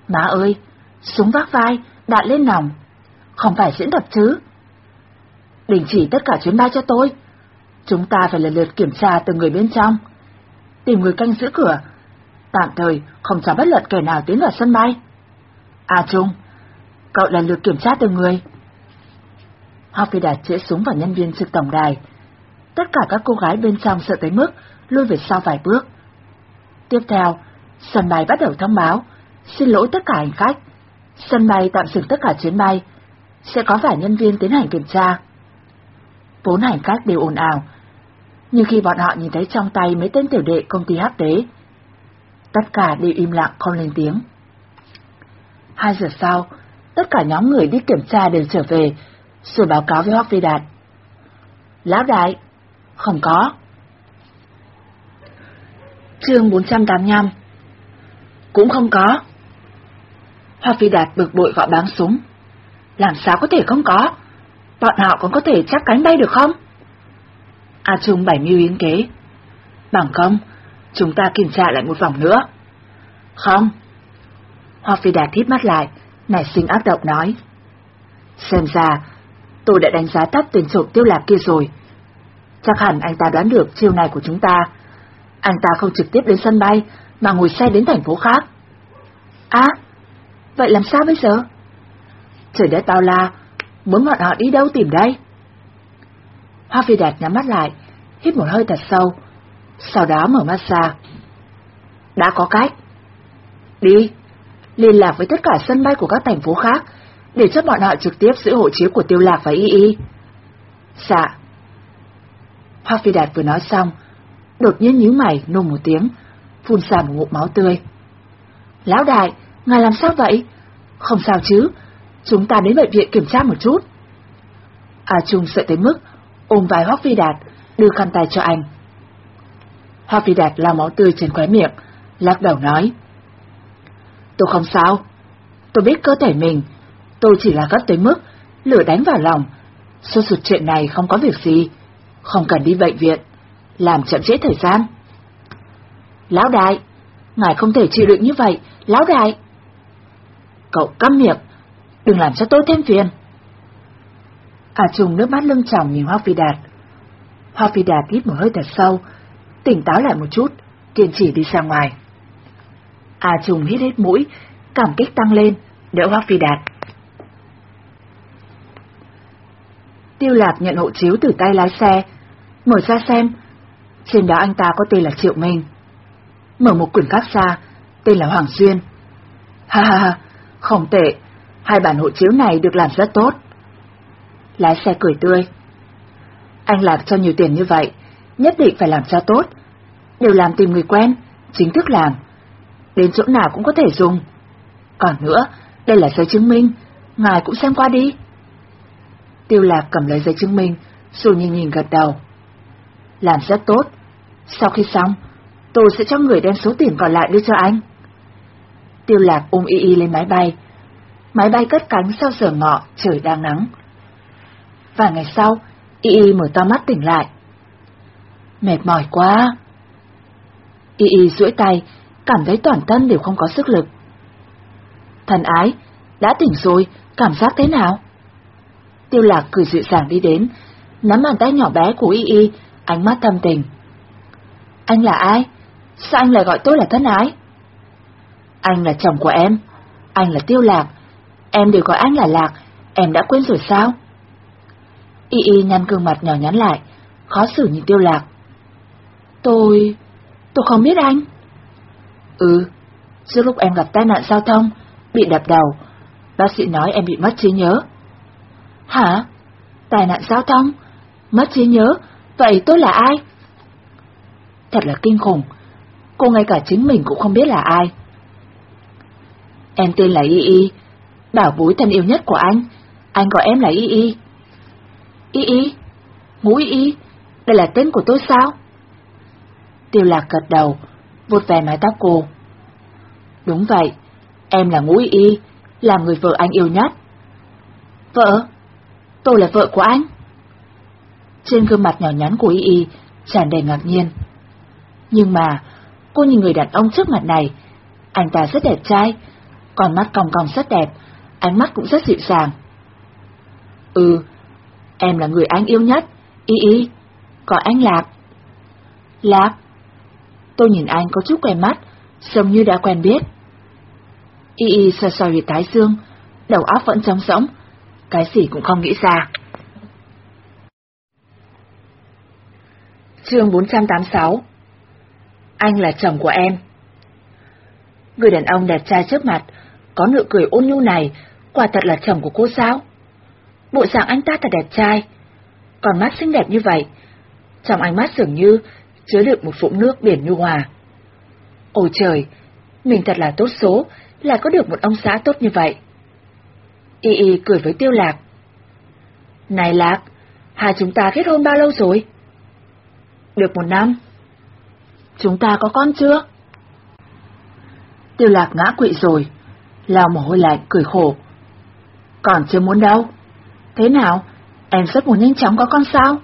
Má ơi, Súng vác vai, đạn lên nòng. Không phải diễn tập chứ. Đình chỉ tất cả chuyến bay cho tôi. Chúng ta phải lần lượt kiểm tra từng người bên trong. Tìm người canh giữ cửa. Tạm thời không cho bất luận kẻ nào tiến vào sân bay. À Trung, cậu lần lượt kiểm tra từng người. Học Phi Đạt chĩa súng vào nhân viên trực tổng đài. Tất cả các cô gái bên trong sợ tới mức lui về sau vài bước. Tiếp theo, sân bay bắt đầu thông báo, xin lỗi tất cả hành khách. Sân bay tạm dừng tất cả chuyến bay, sẽ có vài nhân viên tiến hành kiểm tra. Bốn hành khách đều ồn ào, nhưng khi bọn họ nhìn thấy trong tay mấy tên tiểu đệ công ty hắc tế, tất cả đều im lặng không lên tiếng. Hai giờ sau, tất cả nhóm người đi kiểm tra đều trở về, rồi báo cáo với Hoắc Vi Đạt. Lão đại, không có. Chương 485 Cũng không có. Hoa Phi Đạt bực bội gọi báng súng. Làm sao có thể không có? Bọn họ còn có thể chắc cánh bay được không? A Trung bảy mưu yến kế. Bằng không, chúng ta kiểm tra lại một vòng nữa. Không. Hoa Phi Đạt hít mắt lại, nảy sinh ác động nói. Xem ra, tôi đã đánh giá thấp tuyển trộm tiêu lạc kia rồi. Chắc hẳn anh ta đoán được chiêu này của chúng ta. Anh ta không trực tiếp đến sân bay, mà ngồi xe đến thành phố khác. À, vậy làm sao bây giờ? Trời đất tao la, muốn bọn họ đi đâu tìm đây? Hoa Phi Đạt nhắm mắt lại, hít một hơi thật sâu, sau đó mở mắt ra. Đã có cách. Đi, liên lạc với tất cả sân bay của các thành phố khác, để cho bọn họ trực tiếp giữ hộ chiếu của Tiêu Lạc và Y Y. Dạ. Hoa Phi Đạt vừa nói xong, đột nhiên nhíu mày nôn một tiếng, phun ra một ngụm máu tươi. Lão đại, ngài làm sao vậy? Không sao chứ, chúng ta đến bệnh viện kiểm tra một chút. A Trung sợ tới mức ôm vai Hoác Phi Đạt, đưa khăn tay cho anh. Hoác Phi Đạt lao máu tươi trên khóe miệng, lắc đầu nói. Tôi không sao, tôi biết cơ thể mình, tôi chỉ là gấp tới mức lửa đánh vào lòng. Sốt sụt chuyện này không có việc gì, không cần đi bệnh viện, làm chậm trễ thời gian. Lão đại, ngài không thể chịu đựng như vậy, lão đại. Cậu câm miệng, đừng làm cho tôi thêm phiền. À trùng nước mắt lưng tròng nhìn Hoa Phi Đạt. Hoa Phi Đạt hít một hơi thật sâu, tỉnh táo lại một chút, kiên trì đi ra ngoài. À trùng hít hết mũi, cảm kích tăng lên, đỡ Hoa Phi Đạt. Tiêu Lạc nhận hộ chiếu từ tay lái xe, mở ra xem. Trên đó anh ta có tên là Triệu Minh. Mở một quyển khác ra, tên là Hoàng Duyên. Ha ha ha, không tệ, hai bản hộ chiếu này được làm rất tốt. Lái xe cười tươi. Anh làm cho nhiều tiền như vậy, nhất định phải làm cho tốt. Đều làm tìm người quen, chính thức làm. Đến chỗ nào cũng có thể dùng. Còn nữa, đây là giấy chứng minh, ngài cũng xem qua đi. Tiêu Lạc cầm lấy giấy chứng minh, dù nhìn nhìn gật đầu. Làm rất tốt. Sau khi xong, tôi sẽ cho người đem số tiền còn lại đưa cho anh. Tiêu Lạc ôm Y Y lên máy bay. Máy bay cất cánh sau giờ ngọ, trời đang nắng. Và ngày sau, Y Y mở to mắt tỉnh lại. Mệt mỏi quá. Y Y duỗi tay, cảm thấy toàn thân đều không có sức lực. Thần ái, đã tỉnh rồi, cảm giác thế nào? Tiêu lạc cười dịu dàng đi đến, nắm bàn tay nhỏ bé của Y Y, ánh mắt thâm tình. Anh là ai? Sao anh lại gọi tôi là thân ái? Anh là chồng của em. Anh là Tiêu Lạc. Em đều gọi anh là Lạc. Em đã quên rồi sao? Y Y nhăn gương mặt nhỏ nhắn lại, khó xử nhìn Tiêu Lạc. Tôi... tôi không biết anh. Ừ, trước lúc em gặp tai nạn giao thông, bị đập đầu, bác sĩ nói em bị mất trí nhớ. Hả? Tai nạn giao thông? Mất trí nhớ? Vậy tôi là ai? Thật là kinh khủng. Cô ngay cả chính mình cũng không biết là ai. Em tên là Y Y, bảo bối thân yêu nhất của anh. Anh gọi em là Y Y. Y Y? Ngũ Y Y? Đây là tên của tôi sao? Tiêu lạc gật đầu, vuốt về mái tóc cô. Đúng vậy, em là Ngũ Y Y, là người vợ anh yêu nhất. Vợ? Tôi là vợ của anh. Trên gương mặt nhỏ nhắn của Y Y tràn đầy ngạc nhiên. Nhưng mà, cô nhìn người đàn ông trước mặt này, anh ta rất đẹp trai, còn mắt cong cong rất đẹp, ánh mắt cũng rất dịu dàng. Ừ, em là người anh yêu nhất, y y, còn anh Lạc. Lạc? Tôi nhìn anh có chút quen mắt, giống như đã quen biết. Y y sờ soi huyệt thái dương, đầu óc vẫn trống rỗng, cái gì cũng không nghĩ ra. Chương 486 Anh là chồng của em Người đàn ông đẹp trai trước mặt, có nụ cười ôn nhu này, quả thật là chồng của cô sao? Bộ dạng anh ta thật đẹp trai, còn mắt xinh đẹp như vậy, trong ánh mắt dường như chứa đựng một vũng nước biển nhu hòa. Ôi trời, mình thật là tốt số, là có được một ông xã tốt như vậy. Y Y cười với Tiêu Lạc. Này Lạc, hai chúng ta kết hôn bao lâu rồi? Được một năm. Chúng ta có con chưa? Tiêu Lạc ngã quỵ rồi, lao mồ hôi lạnh cười khổ. Còn chưa muốn đâu. Thế nào, em rất muốn nhanh chóng có con sao?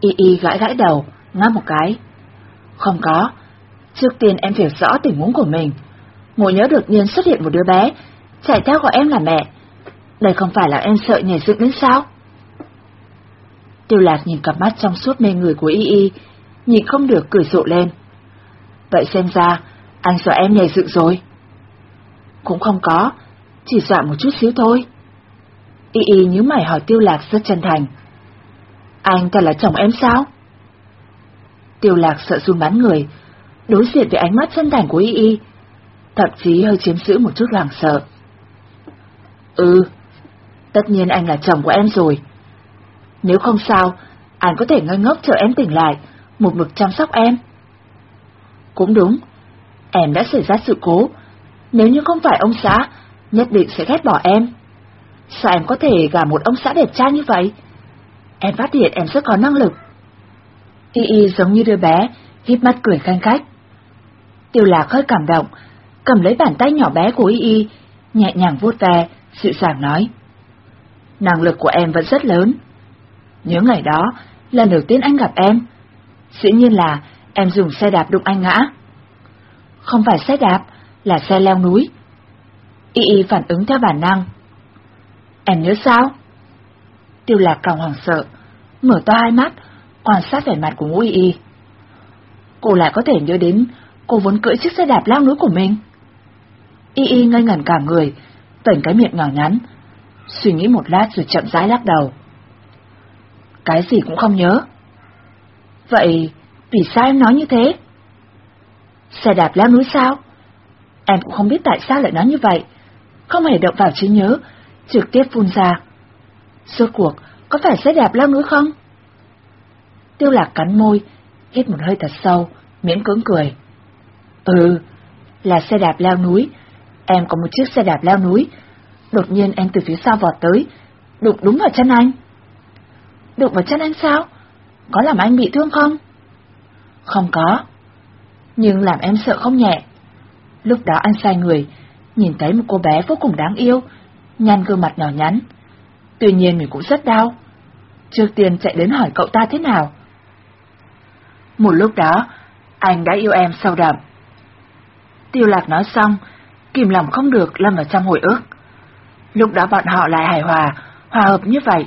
Y Y gãi gãi đầu, ngáp một cái. Không có, trước tiên em phải rõ tình huống của mình. Ngộ nhớ đột nhiên xuất hiện một đứa bé, chạy theo gọi em là mẹ. Đây không phải là em sợ nhảy dựng đến sao? Tiêu lạc nhìn cặp mắt trong suốt mê người của Y Y, nhìn không được cười rộ lên. Vậy xem ra, anh sợ em nhảy dựng rồi. Cũng không có, chỉ dọa một chút xíu thôi. Y Y nhíu mày hỏi Tiêu Lạc rất chân thành. Anh ta là chồng em sao? Tiêu Lạc sợ run bắn người, đối diện với ánh mắt chân thành của Y Y, thậm chí hơi chiếm giữ một chút hoảng sợ. Ừ, tất nhiên anh là chồng của em rồi. Nếu không sao, anh có thể ngây ngốc chờ em tỉnh lại, một mực chăm sóc em. Cũng đúng, em đã xảy ra sự cố, nếu như không phải ông xã, nhất định sẽ ghét bỏ em. Sao em có thể gả một ông xã đẹp trai như vậy? Em phát hiện em rất có năng lực. Y Y giống như đứa bé, híp mắt cười khanh khách. Tiêu lạc hơi cảm động, cầm lấy bàn tay nhỏ bé của Y Y, nhẹ nhàng vuốt ve, dịu dàng nói. Năng lực của em vẫn rất lớn. Nhớ ngày đó, lần đầu tiên anh gặp em. Dĩ nhiên là em dùng xe đạp đụng anh ngã. Không phải xe đạp, là xe leo núi. Y Y phản ứng theo bản năng. Em nhớ sao? Tiêu lạc càng hoảng sợ, mở to hai mắt, quan sát vẻ mặt của ngũ Y Y. Cô lại có thể nhớ đến cô vốn cưỡi chiếc xe đạp leo núi của mình. Y Y ngây ngẩn cả người, tẩn cái miệng nhỏ nhắn, suy nghĩ một lát rồi chậm rãi lắc đầu. Cái gì cũng không nhớ. Vậy, vì sao em nói như thế? Xe đạp leo núi sao? Em cũng không biết tại sao lại nói như vậy. Không hề động vào trí nhớ, trực tiếp phun ra. Suốt cuộc, có phải xe đẹp leo núi không? Tiêu lạc cắn môi, hít một hơi thật sâu, miễn cưỡng cười. Ừ, là xe đạp leo núi. Em có một chiếc xe đạp leo núi. Đột nhiên em từ phía sau vọt tới, đụng đúng vào chân anh. Đụng vào chân anh sao? Có làm anh bị thương không? Không có. Nhưng làm em sợ không nhẹ. Lúc đó anh sai người, nhìn thấy một cô bé vô cùng đáng yêu, nhăn gương mặt nhỏ nhắn. Tuy nhiên mình cũng rất đau. Trước tiên chạy đến hỏi cậu ta thế nào. Một lúc đó, anh đã yêu em sâu đậm. Tiêu lạc nói xong, kìm lòng không được lâm vào trong hồi ức. Lúc đó bọn họ lại hài hòa, hòa hợp như vậy.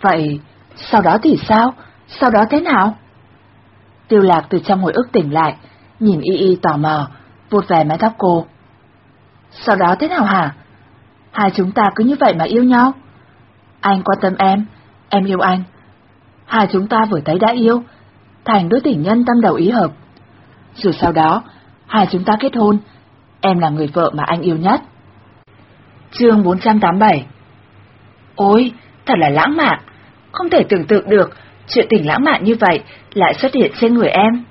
Vậy, sau đó thì sao? Sau đó thế nào? Tiêu lạc từ trong hồi ức tỉnh lại, nhìn y y tò mò, vuốt về mái tóc cô. Sau đó thế nào hả? Hai chúng ta cứ như vậy mà yêu nhau. Anh quan tâm em, em yêu anh. Hai chúng ta vừa thấy đã yêu, thành đôi tình nhân tâm đầu ý hợp. Rồi sau đó, hai chúng ta kết hôn, em là người vợ mà anh yêu nhất. Chương 487 Ôi, thật là lãng mạn, không thể tưởng tượng được chuyện tình lãng mạn như vậy lại xuất hiện trên người em.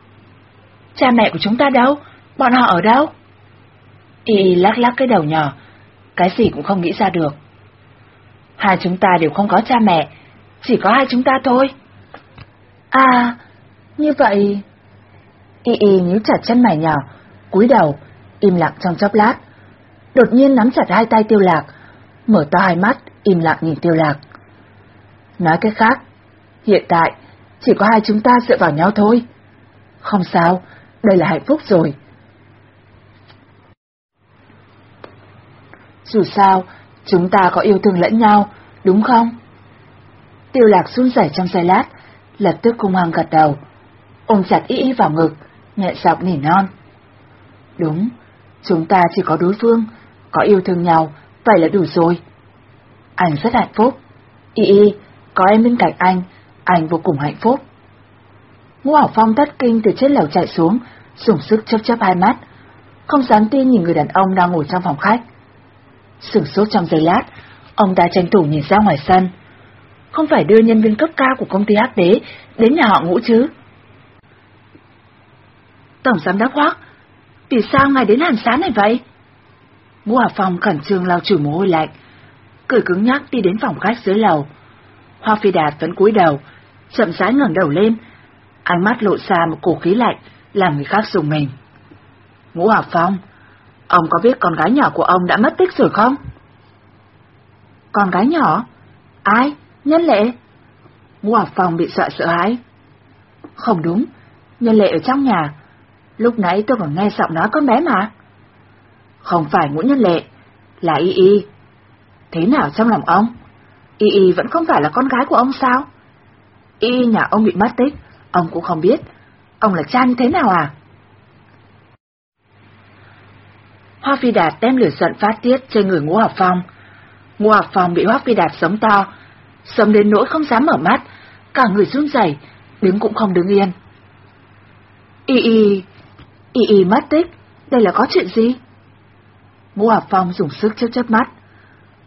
Cha mẹ của chúng ta đâu? Bọn họ ở đâu? Y lắc lắc cái đầu nhỏ, cái gì cũng không nghĩ ra được. Hai chúng ta đều không có cha mẹ, chỉ có hai chúng ta thôi. À, như vậy... Y Y nhíu chặt chân mày nhỏ, cúi đầu, im lặng trong chốc lát. Đột nhiên nắm chặt hai tay tiêu lạc, mở to hai mắt, im lặng nhìn tiêu lạc. Nói cách khác, hiện tại chỉ có hai chúng ta dựa vào nhau thôi. Không sao, đây là hạnh phúc rồi. Dù sao, chúng ta có yêu thương lẫn nhau, đúng không? Tiêu lạc run rẩy trong giây lát, lập tức cung hăng gật đầu, ôm chặt y y vào ngực, nhẹ giọng nỉ non. Đúng, chúng ta chỉ có đối phương, có yêu thương nhau, vậy là đủ rồi. Anh rất hạnh phúc. Y y, có em bên cạnh anh, anh vô cùng hạnh phúc. Ngũ Hảo Phong thất kinh từ trên lầu chạy xuống, dùng sức chớp chớp hai mắt, không dám tin nhìn người đàn ông đang ngồi trong phòng khách. Sửng sốt trong giây lát, ông ta tranh thủ nhìn ra ngoài sân. Không phải đưa nhân viên cấp cao của công ty hắc đế đến nhà họ ngũ chứ? Tổng giám đốc khoác, vì sao ngài đến hàn sáng này vậy? Ngũ hòa Phong khẩn trương lau chùi mồ hôi lạnh, cười cứng nhắc đi đến phòng khách dưới lầu. Hoa Phi Đạt vẫn cúi đầu, chậm rãi ngẩng đầu lên, ánh mắt lộ ra một cổ khí lạnh, làm người khác dùng mình. Ngũ hòa Phong, ông có biết con gái nhỏ của ông đã mất tích rồi không? Con gái nhỏ? Ai? Nhân lệ? Ngô Học Phong bị sợ sợ hãi. Không đúng, nhân lệ ở trong nhà. Lúc nãy tôi còn nghe giọng nói con bé mà. Không phải ngũ nhân lệ, là Y Y. Thế nào trong lòng ông? Y Y vẫn không phải là con gái của ông sao? Y Y nhà ông bị mất tích, ông cũng không biết. Ông là cha như thế nào à? Hoa Phi Đạt đem lửa giận phát tiết trên người Ngũ Học Phong. Ngũ Học Phong bị Hoa Phi Đạt sống to, sống đến nỗi không dám mở mắt, cả người run rẩy, đứng cũng không đứng yên. Y y, y y mất tích, đây là có chuyện gì? Ngũ Học Phong dùng sức chớp chớp mắt.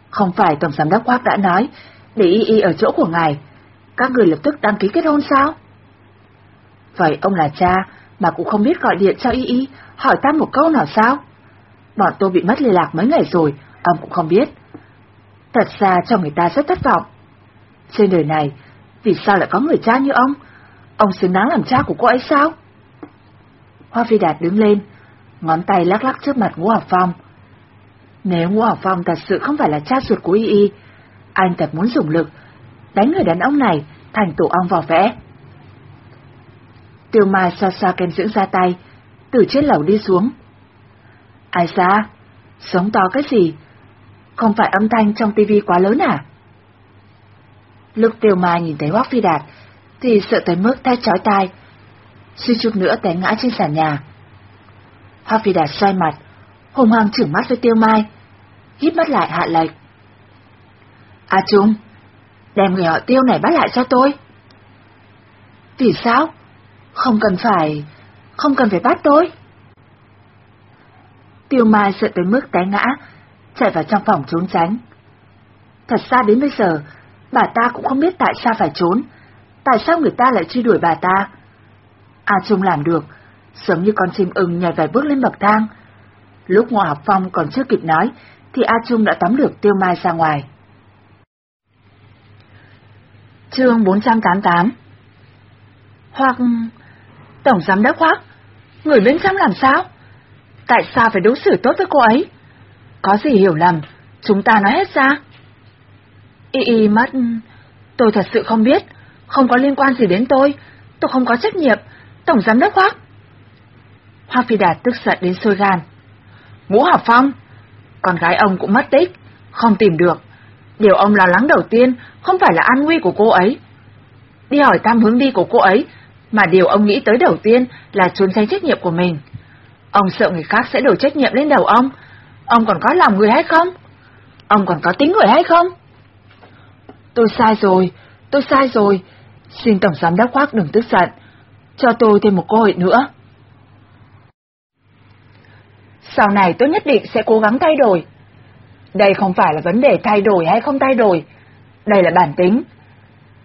Không phải Tổng Giám đốc Hoác đã nói, để y y ở chỗ của ngài, các người lập tức đăng ký kết hôn sao? Vậy ông là cha, mà cũng không biết gọi điện cho y y, hỏi ta một câu nào sao? Bọn tôi bị mất liên lạc mấy ngày rồi, ông cũng không biết. Thật ra cho người ta rất thất vọng. Trên đời này, vì sao lại có người cha như ông? Ông xứng đáng làm cha của cô ấy sao? Hoa Phi Đạt đứng lên, ngón tay lắc lắc trước mặt Ngũ Học Phong. Nếu Ngũ Học Phong thật sự không phải là cha ruột của Y Y, anh thật muốn dùng lực, đánh người đàn ông này thành tổ ong vỏ vẽ. Tiêu Mai xoa xoa kem dưỡng ra tay, từ trên lầu đi xuống. Ai xa? Sống to cái gì? Không phải âm thanh trong tivi quá lớn à? Lúc Tiêu Mai nhìn thấy Hoác Phi Đạt, thì sợ tới mức thét chói tai, suy chút nữa té ngã trên sàn nhà. Hoác Phi Đạt xoay mặt, hùng hăng chửng mắt với Tiêu Mai, hít mắt lại hạ lệch. A Trung, đem người họ Tiêu này bắt lại cho tôi. Vì sao? Không cần phải... không cần phải bắt tôi. Tiêu Mai sợ tới mức té ngã, chạy vào trong phòng trốn tránh. Thật ra đến bây giờ, bà ta cũng không biết tại sao phải trốn, tại sao người ta lại truy đuổi bà ta. A Trung làm được, sớm như con chim ưng nhảy vài bước lên bậc thang. Lúc Ngô Học Phong còn chưa kịp nói, thì A Trung đã tắm được Tiêu Mai ra ngoài. Chương 488 Hoặc... Tổng Giám Đốc Hoác, người bên trong làm sao? Tại sao phải đối xử tốt với cô ấy? Có gì hiểu lầm, chúng ta nói hết ra. Y y mất... Tôi thật sự không biết, không có liên quan gì đến tôi, tôi không có trách nhiệm, Tổng Giám Đốc Hoác. Hoa Phi Đạt tức giận đến sôi gan. Ngũ Học Phong, con gái ông cũng mất tích, không tìm được. Điều ông lo lắng đầu tiên không phải là an nguy của cô ấy. Đi hỏi tam hướng đi của cô ấy, mà điều ông nghĩ tới đầu tiên là trốn tránh trách nhiệm của mình. Ông sợ người khác sẽ đổ trách nhiệm lên đầu ông. Ông còn có lòng người hay không? Ông còn có tính người hay không? Tôi sai rồi, tôi sai rồi. Xin Tổng Giám Đốc khoác đừng tức giận. Cho tôi thêm một cơ hội nữa. Sau này tôi nhất định sẽ cố gắng thay đổi. Đây không phải là vấn đề thay đổi hay không thay đổi. Đây là bản tính.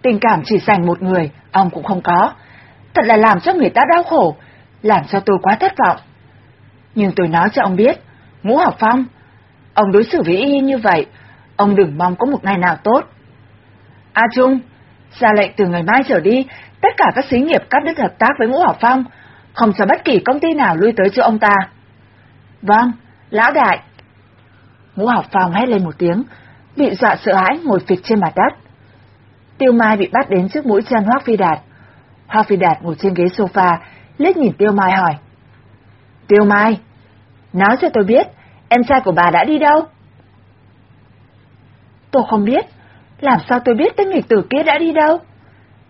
Tình cảm chỉ dành một người, ông cũng không có. Thật là làm cho người ta đau khổ, làm cho tôi quá thất vọng. Nhưng tôi nói cho ông biết, Ngũ Học Phong, ông đối xử với y như vậy, ông đừng mong có một ngày nào tốt. A Trung, ra lệnh từ ngày mai trở đi, tất cả các xí nghiệp cắt đứt hợp tác với Ngũ Học Phong, không cho bất kỳ công ty nào lui tới cho ông ta. Vâng, lão đại. Ngũ Học Phong hét lên một tiếng, bị dọa sợ hãi ngồi phịch trên mặt đất. Tiêu Mai bị bắt đến trước mũi chân Hoác Phi Đạt. Hoác Phi Đạt ngồi trên ghế sofa, liếc nhìn Tiêu Mai hỏi. Tiêu Mai, nói cho tôi biết, em trai của bà đã đi đâu? Tôi không biết. Làm sao tôi biết tên nghịch tử kia đã đi đâu?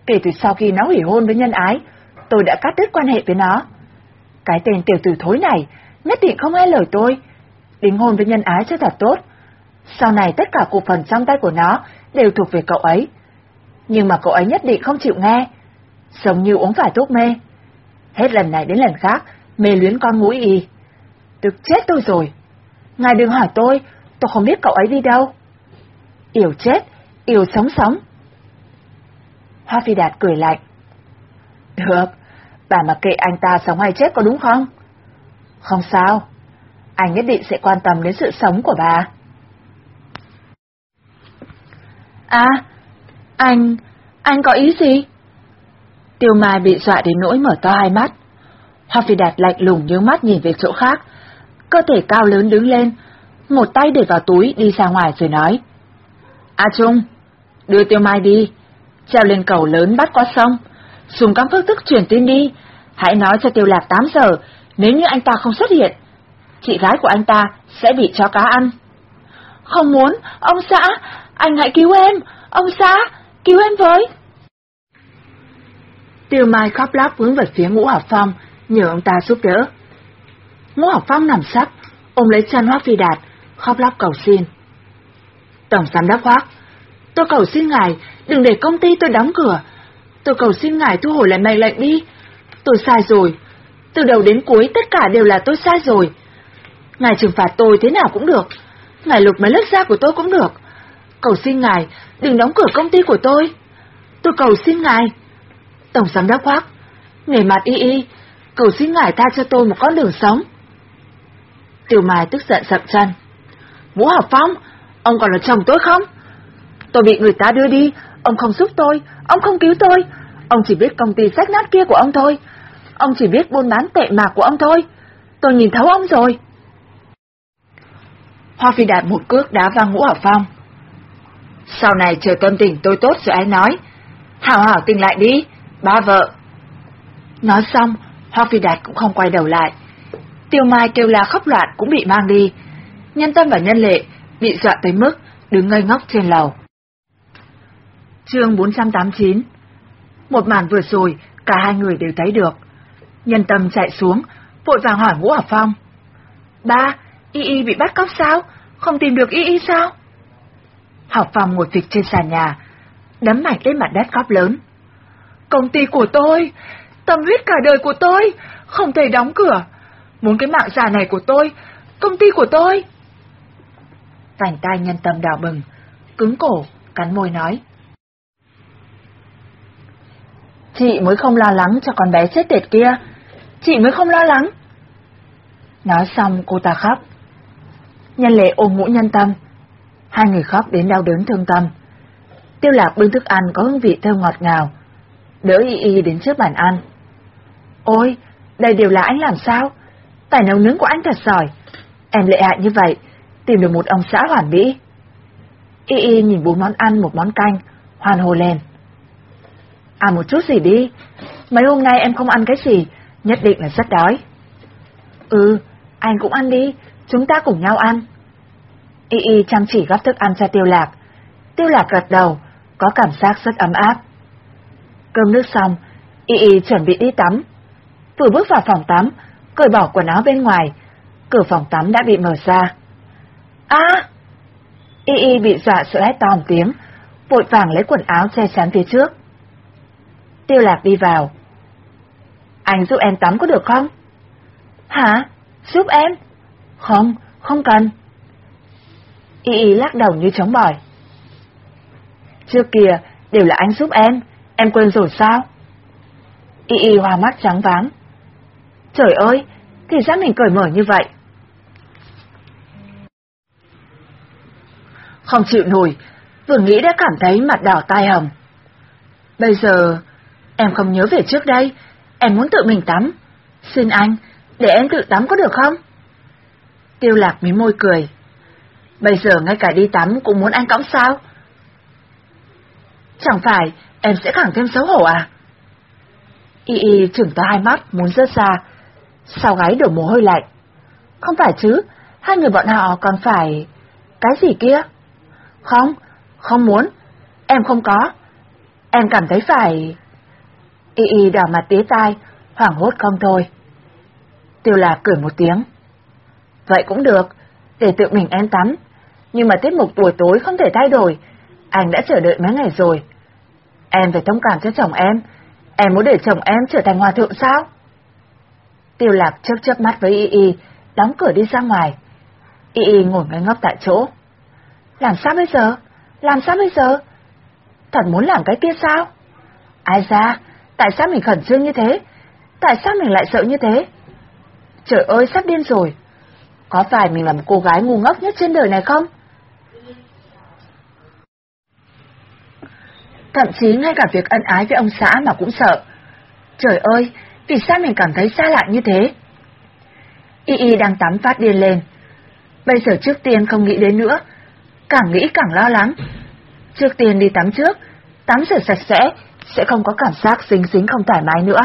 Kể từ sau khi nó hủy hôn với nhân ái, tôi đã cắt đứt quan hệ với nó. Cái tên tiểu tử thối này nhất định không nghe lời tôi. Đính hôn với nhân ái cho thật tốt. Sau này tất cả cổ phần trong tay của nó đều thuộc về cậu ấy. Nhưng mà cậu ấy nhất định không chịu nghe. Giống như uống phải thuốc mê. Hết lần này đến lần khác, mê luyến con mũi y. được chết tôi rồi. Ngài đừng hỏi tôi, tôi không biết cậu ấy đi đâu. Yểu chết, Yểu sống sống. Hoa Phi Đạt cười lạnh. Được, bà mà kệ anh ta sống hay chết có đúng không? Không sao, anh nhất định sẽ quan tâm đến sự sống của bà. À, anh, anh có ý gì? Tiêu Mai bị dọa đến nỗi mở to hai mắt. Hoa Phi Đạt lạnh lùng nhướng mắt nhìn về chỗ khác, cơ thể cao lớn đứng lên, một tay để vào túi đi ra ngoài rồi nói. A Trung, đưa Tiêu Mai đi, treo lên cầu lớn bắt qua sông, dùng các phương thức truyền tin đi, hãy nói cho Tiêu Lạc 8 giờ, nếu như anh ta không xuất hiện, chị gái của anh ta sẽ bị chó cá ăn. Không muốn, ông xã, anh hãy cứu em, ông xã, cứu em với. Tiêu Mai khóc lóc vướng về phía Ngũ Học Phong, nhờ ông ta giúp đỡ. Ngô Học Phong nằm sắp, ôm lấy chân Hoác Phi Đạt, khóc lóc cầu xin. Tổng giám đốc Hoác, tôi cầu xin ngài đừng để công ty tôi đóng cửa. Tôi cầu xin ngài thu hồi lại mệnh lệnh đi. Tôi sai rồi. Từ đầu đến cuối tất cả đều là tôi sai rồi. Ngài trừng phạt tôi thế nào cũng được. Ngài lục mấy lớp da của tôi cũng được. Cầu xin ngài đừng đóng cửa công ty của tôi. Tôi cầu xin ngài. Tổng giám đốc Hoác, nghề mặt y y, cầu xin ngài tha cho tôi một con đường sống. Tiểu Mai tức giận sậm chân. Vũ Học Phong, ông còn là chồng tôi không? Tôi bị người ta đưa đi, ông không giúp tôi, ông không cứu tôi. Ông chỉ biết công ty sách nát kia của ông thôi. Ông chỉ biết buôn bán tệ mạc của ông thôi. Tôi nhìn thấu ông rồi. Hoa Phi Đạt một cước đá văng Ngũ Học Phong. Sau này chờ tâm tình tôi tốt rồi ai nói. Hảo hảo tình lại đi, ba vợ. Nói xong, Hoa Phi Đạt cũng không quay đầu lại. Tiêu Mai kêu la khóc loạn cũng bị mang đi. Nhân tâm và nhân lệ bị dọa tới mức đứng ngây ngốc trên lầu. Chương 489 Một màn vừa rồi, cả hai người đều thấy được. Nhân tâm chạy xuống, vội vàng hỏi Ngũ Học Phong. Ba, Y Y bị bắt cóc sao? Không tìm được Y Y sao? Học Phong ngồi phịch trên sàn nhà, đấm mạnh lên mặt đất khóc lớn. Công ty của tôi, tâm huyết cả đời của tôi, không thể đóng cửa. Muốn cái mạng già này của tôi, công ty của tôi. Vành tai nhân tâm đào bừng, cứng cổ, cắn môi nói. Chị mới không lo lắng cho con bé chết tiệt kia. Chị mới không lo lắng. Nói xong cô ta khóc. Nhân lệ ôm mũ nhân tâm. Hai người khóc đến đau đớn thương tâm. Tiêu lạc bưng thức ăn có hương vị thơm ngọt ngào. Đỡ y y đến trước bàn ăn. Ôi, đây đều là anh làm sao? Tài nấu nướng của anh thật giỏi. Em lệ hại như vậy, tìm được một ông xã hoàn mỹ. Y y nhìn bốn món ăn một món canh, hoàn hồ lên. À một chút gì đi, mấy hôm nay em không ăn cái gì, nhất định là rất đói. Ừ, anh cũng ăn đi, chúng ta cùng nhau ăn. Y y chăm chỉ gắp thức ăn cho tiêu lạc. Tiêu lạc gật đầu, có cảm giác rất ấm áp. Cơm nước xong, Y Y chuẩn bị đi tắm. Vừa bước vào phòng tắm, cởi bỏ quần áo bên ngoài, cửa phòng tắm đã bị mở ra. À! Y Y bị dọa sợ hét to một tiếng, vội vàng lấy quần áo che chắn phía trước. Tiêu lạc đi vào. Anh giúp em tắm có được không? Hả? Giúp em? Không, không cần. Y Y lắc đầu như chống bỏi. Trước kia, đều là anh giúp em, em quên rồi sao? Y Y hoa mắt trắng váng. Trời ơi, thì ra mình cởi mở như vậy. Không chịu nổi, vừa nghĩ đã cảm thấy mặt đỏ tai hồng. Bây giờ, em không nhớ về trước đây, em muốn tự mình tắm. Xin anh, để em tự tắm có được không? Tiêu lạc mí môi cười. Bây giờ ngay cả đi tắm cũng muốn anh cõng sao? Chẳng phải em sẽ càng thêm xấu hổ à? Y Y trưởng to hai mắt muốn rớt ra, sau gáy đổ mồ hôi lạnh. Không phải chứ, hai người bọn họ còn phải... Cái gì kia? Không, Không muốn, em không có. Em cảm thấy phải... Y y đỏ mặt tía tai, hoảng hốt không thôi. Tiêu lạc cười một tiếng. Vậy cũng được, để tự mình em tắm. Nhưng mà tiết mục buổi tối không thể thay đổi. Anh đã chờ đợi mấy ngày rồi. Em phải thông cảm cho chồng em. Em muốn để chồng em trở thành hòa thượng sao? Tiêu lạc chớp chớp mắt với Y Y, đóng cửa đi ra ngoài. Y Y ngồi ngây ngốc tại chỗ. Làm sao bây giờ? Làm sao bây giờ? Thật muốn làm cái kia sao? Ai ra? Tại sao mình khẩn trương như thế? Tại sao mình lại sợ như thế? Trời ơi, sắp điên rồi. Có phải mình là một cô gái ngu ngốc nhất trên đời này không? Thậm chí ngay cả việc ân ái với ông xã mà cũng sợ. Trời ơi, vì sao mình cảm thấy xa lạ như thế? Y Y đang tắm phát điên lên. Bây giờ trước tiên không nghĩ đến nữa, càng nghĩ càng lo lắng. Trước tiên đi tắm trước, tắm rửa sạch sẽ, sẽ không có cảm giác dính dính không thoải mái nữa.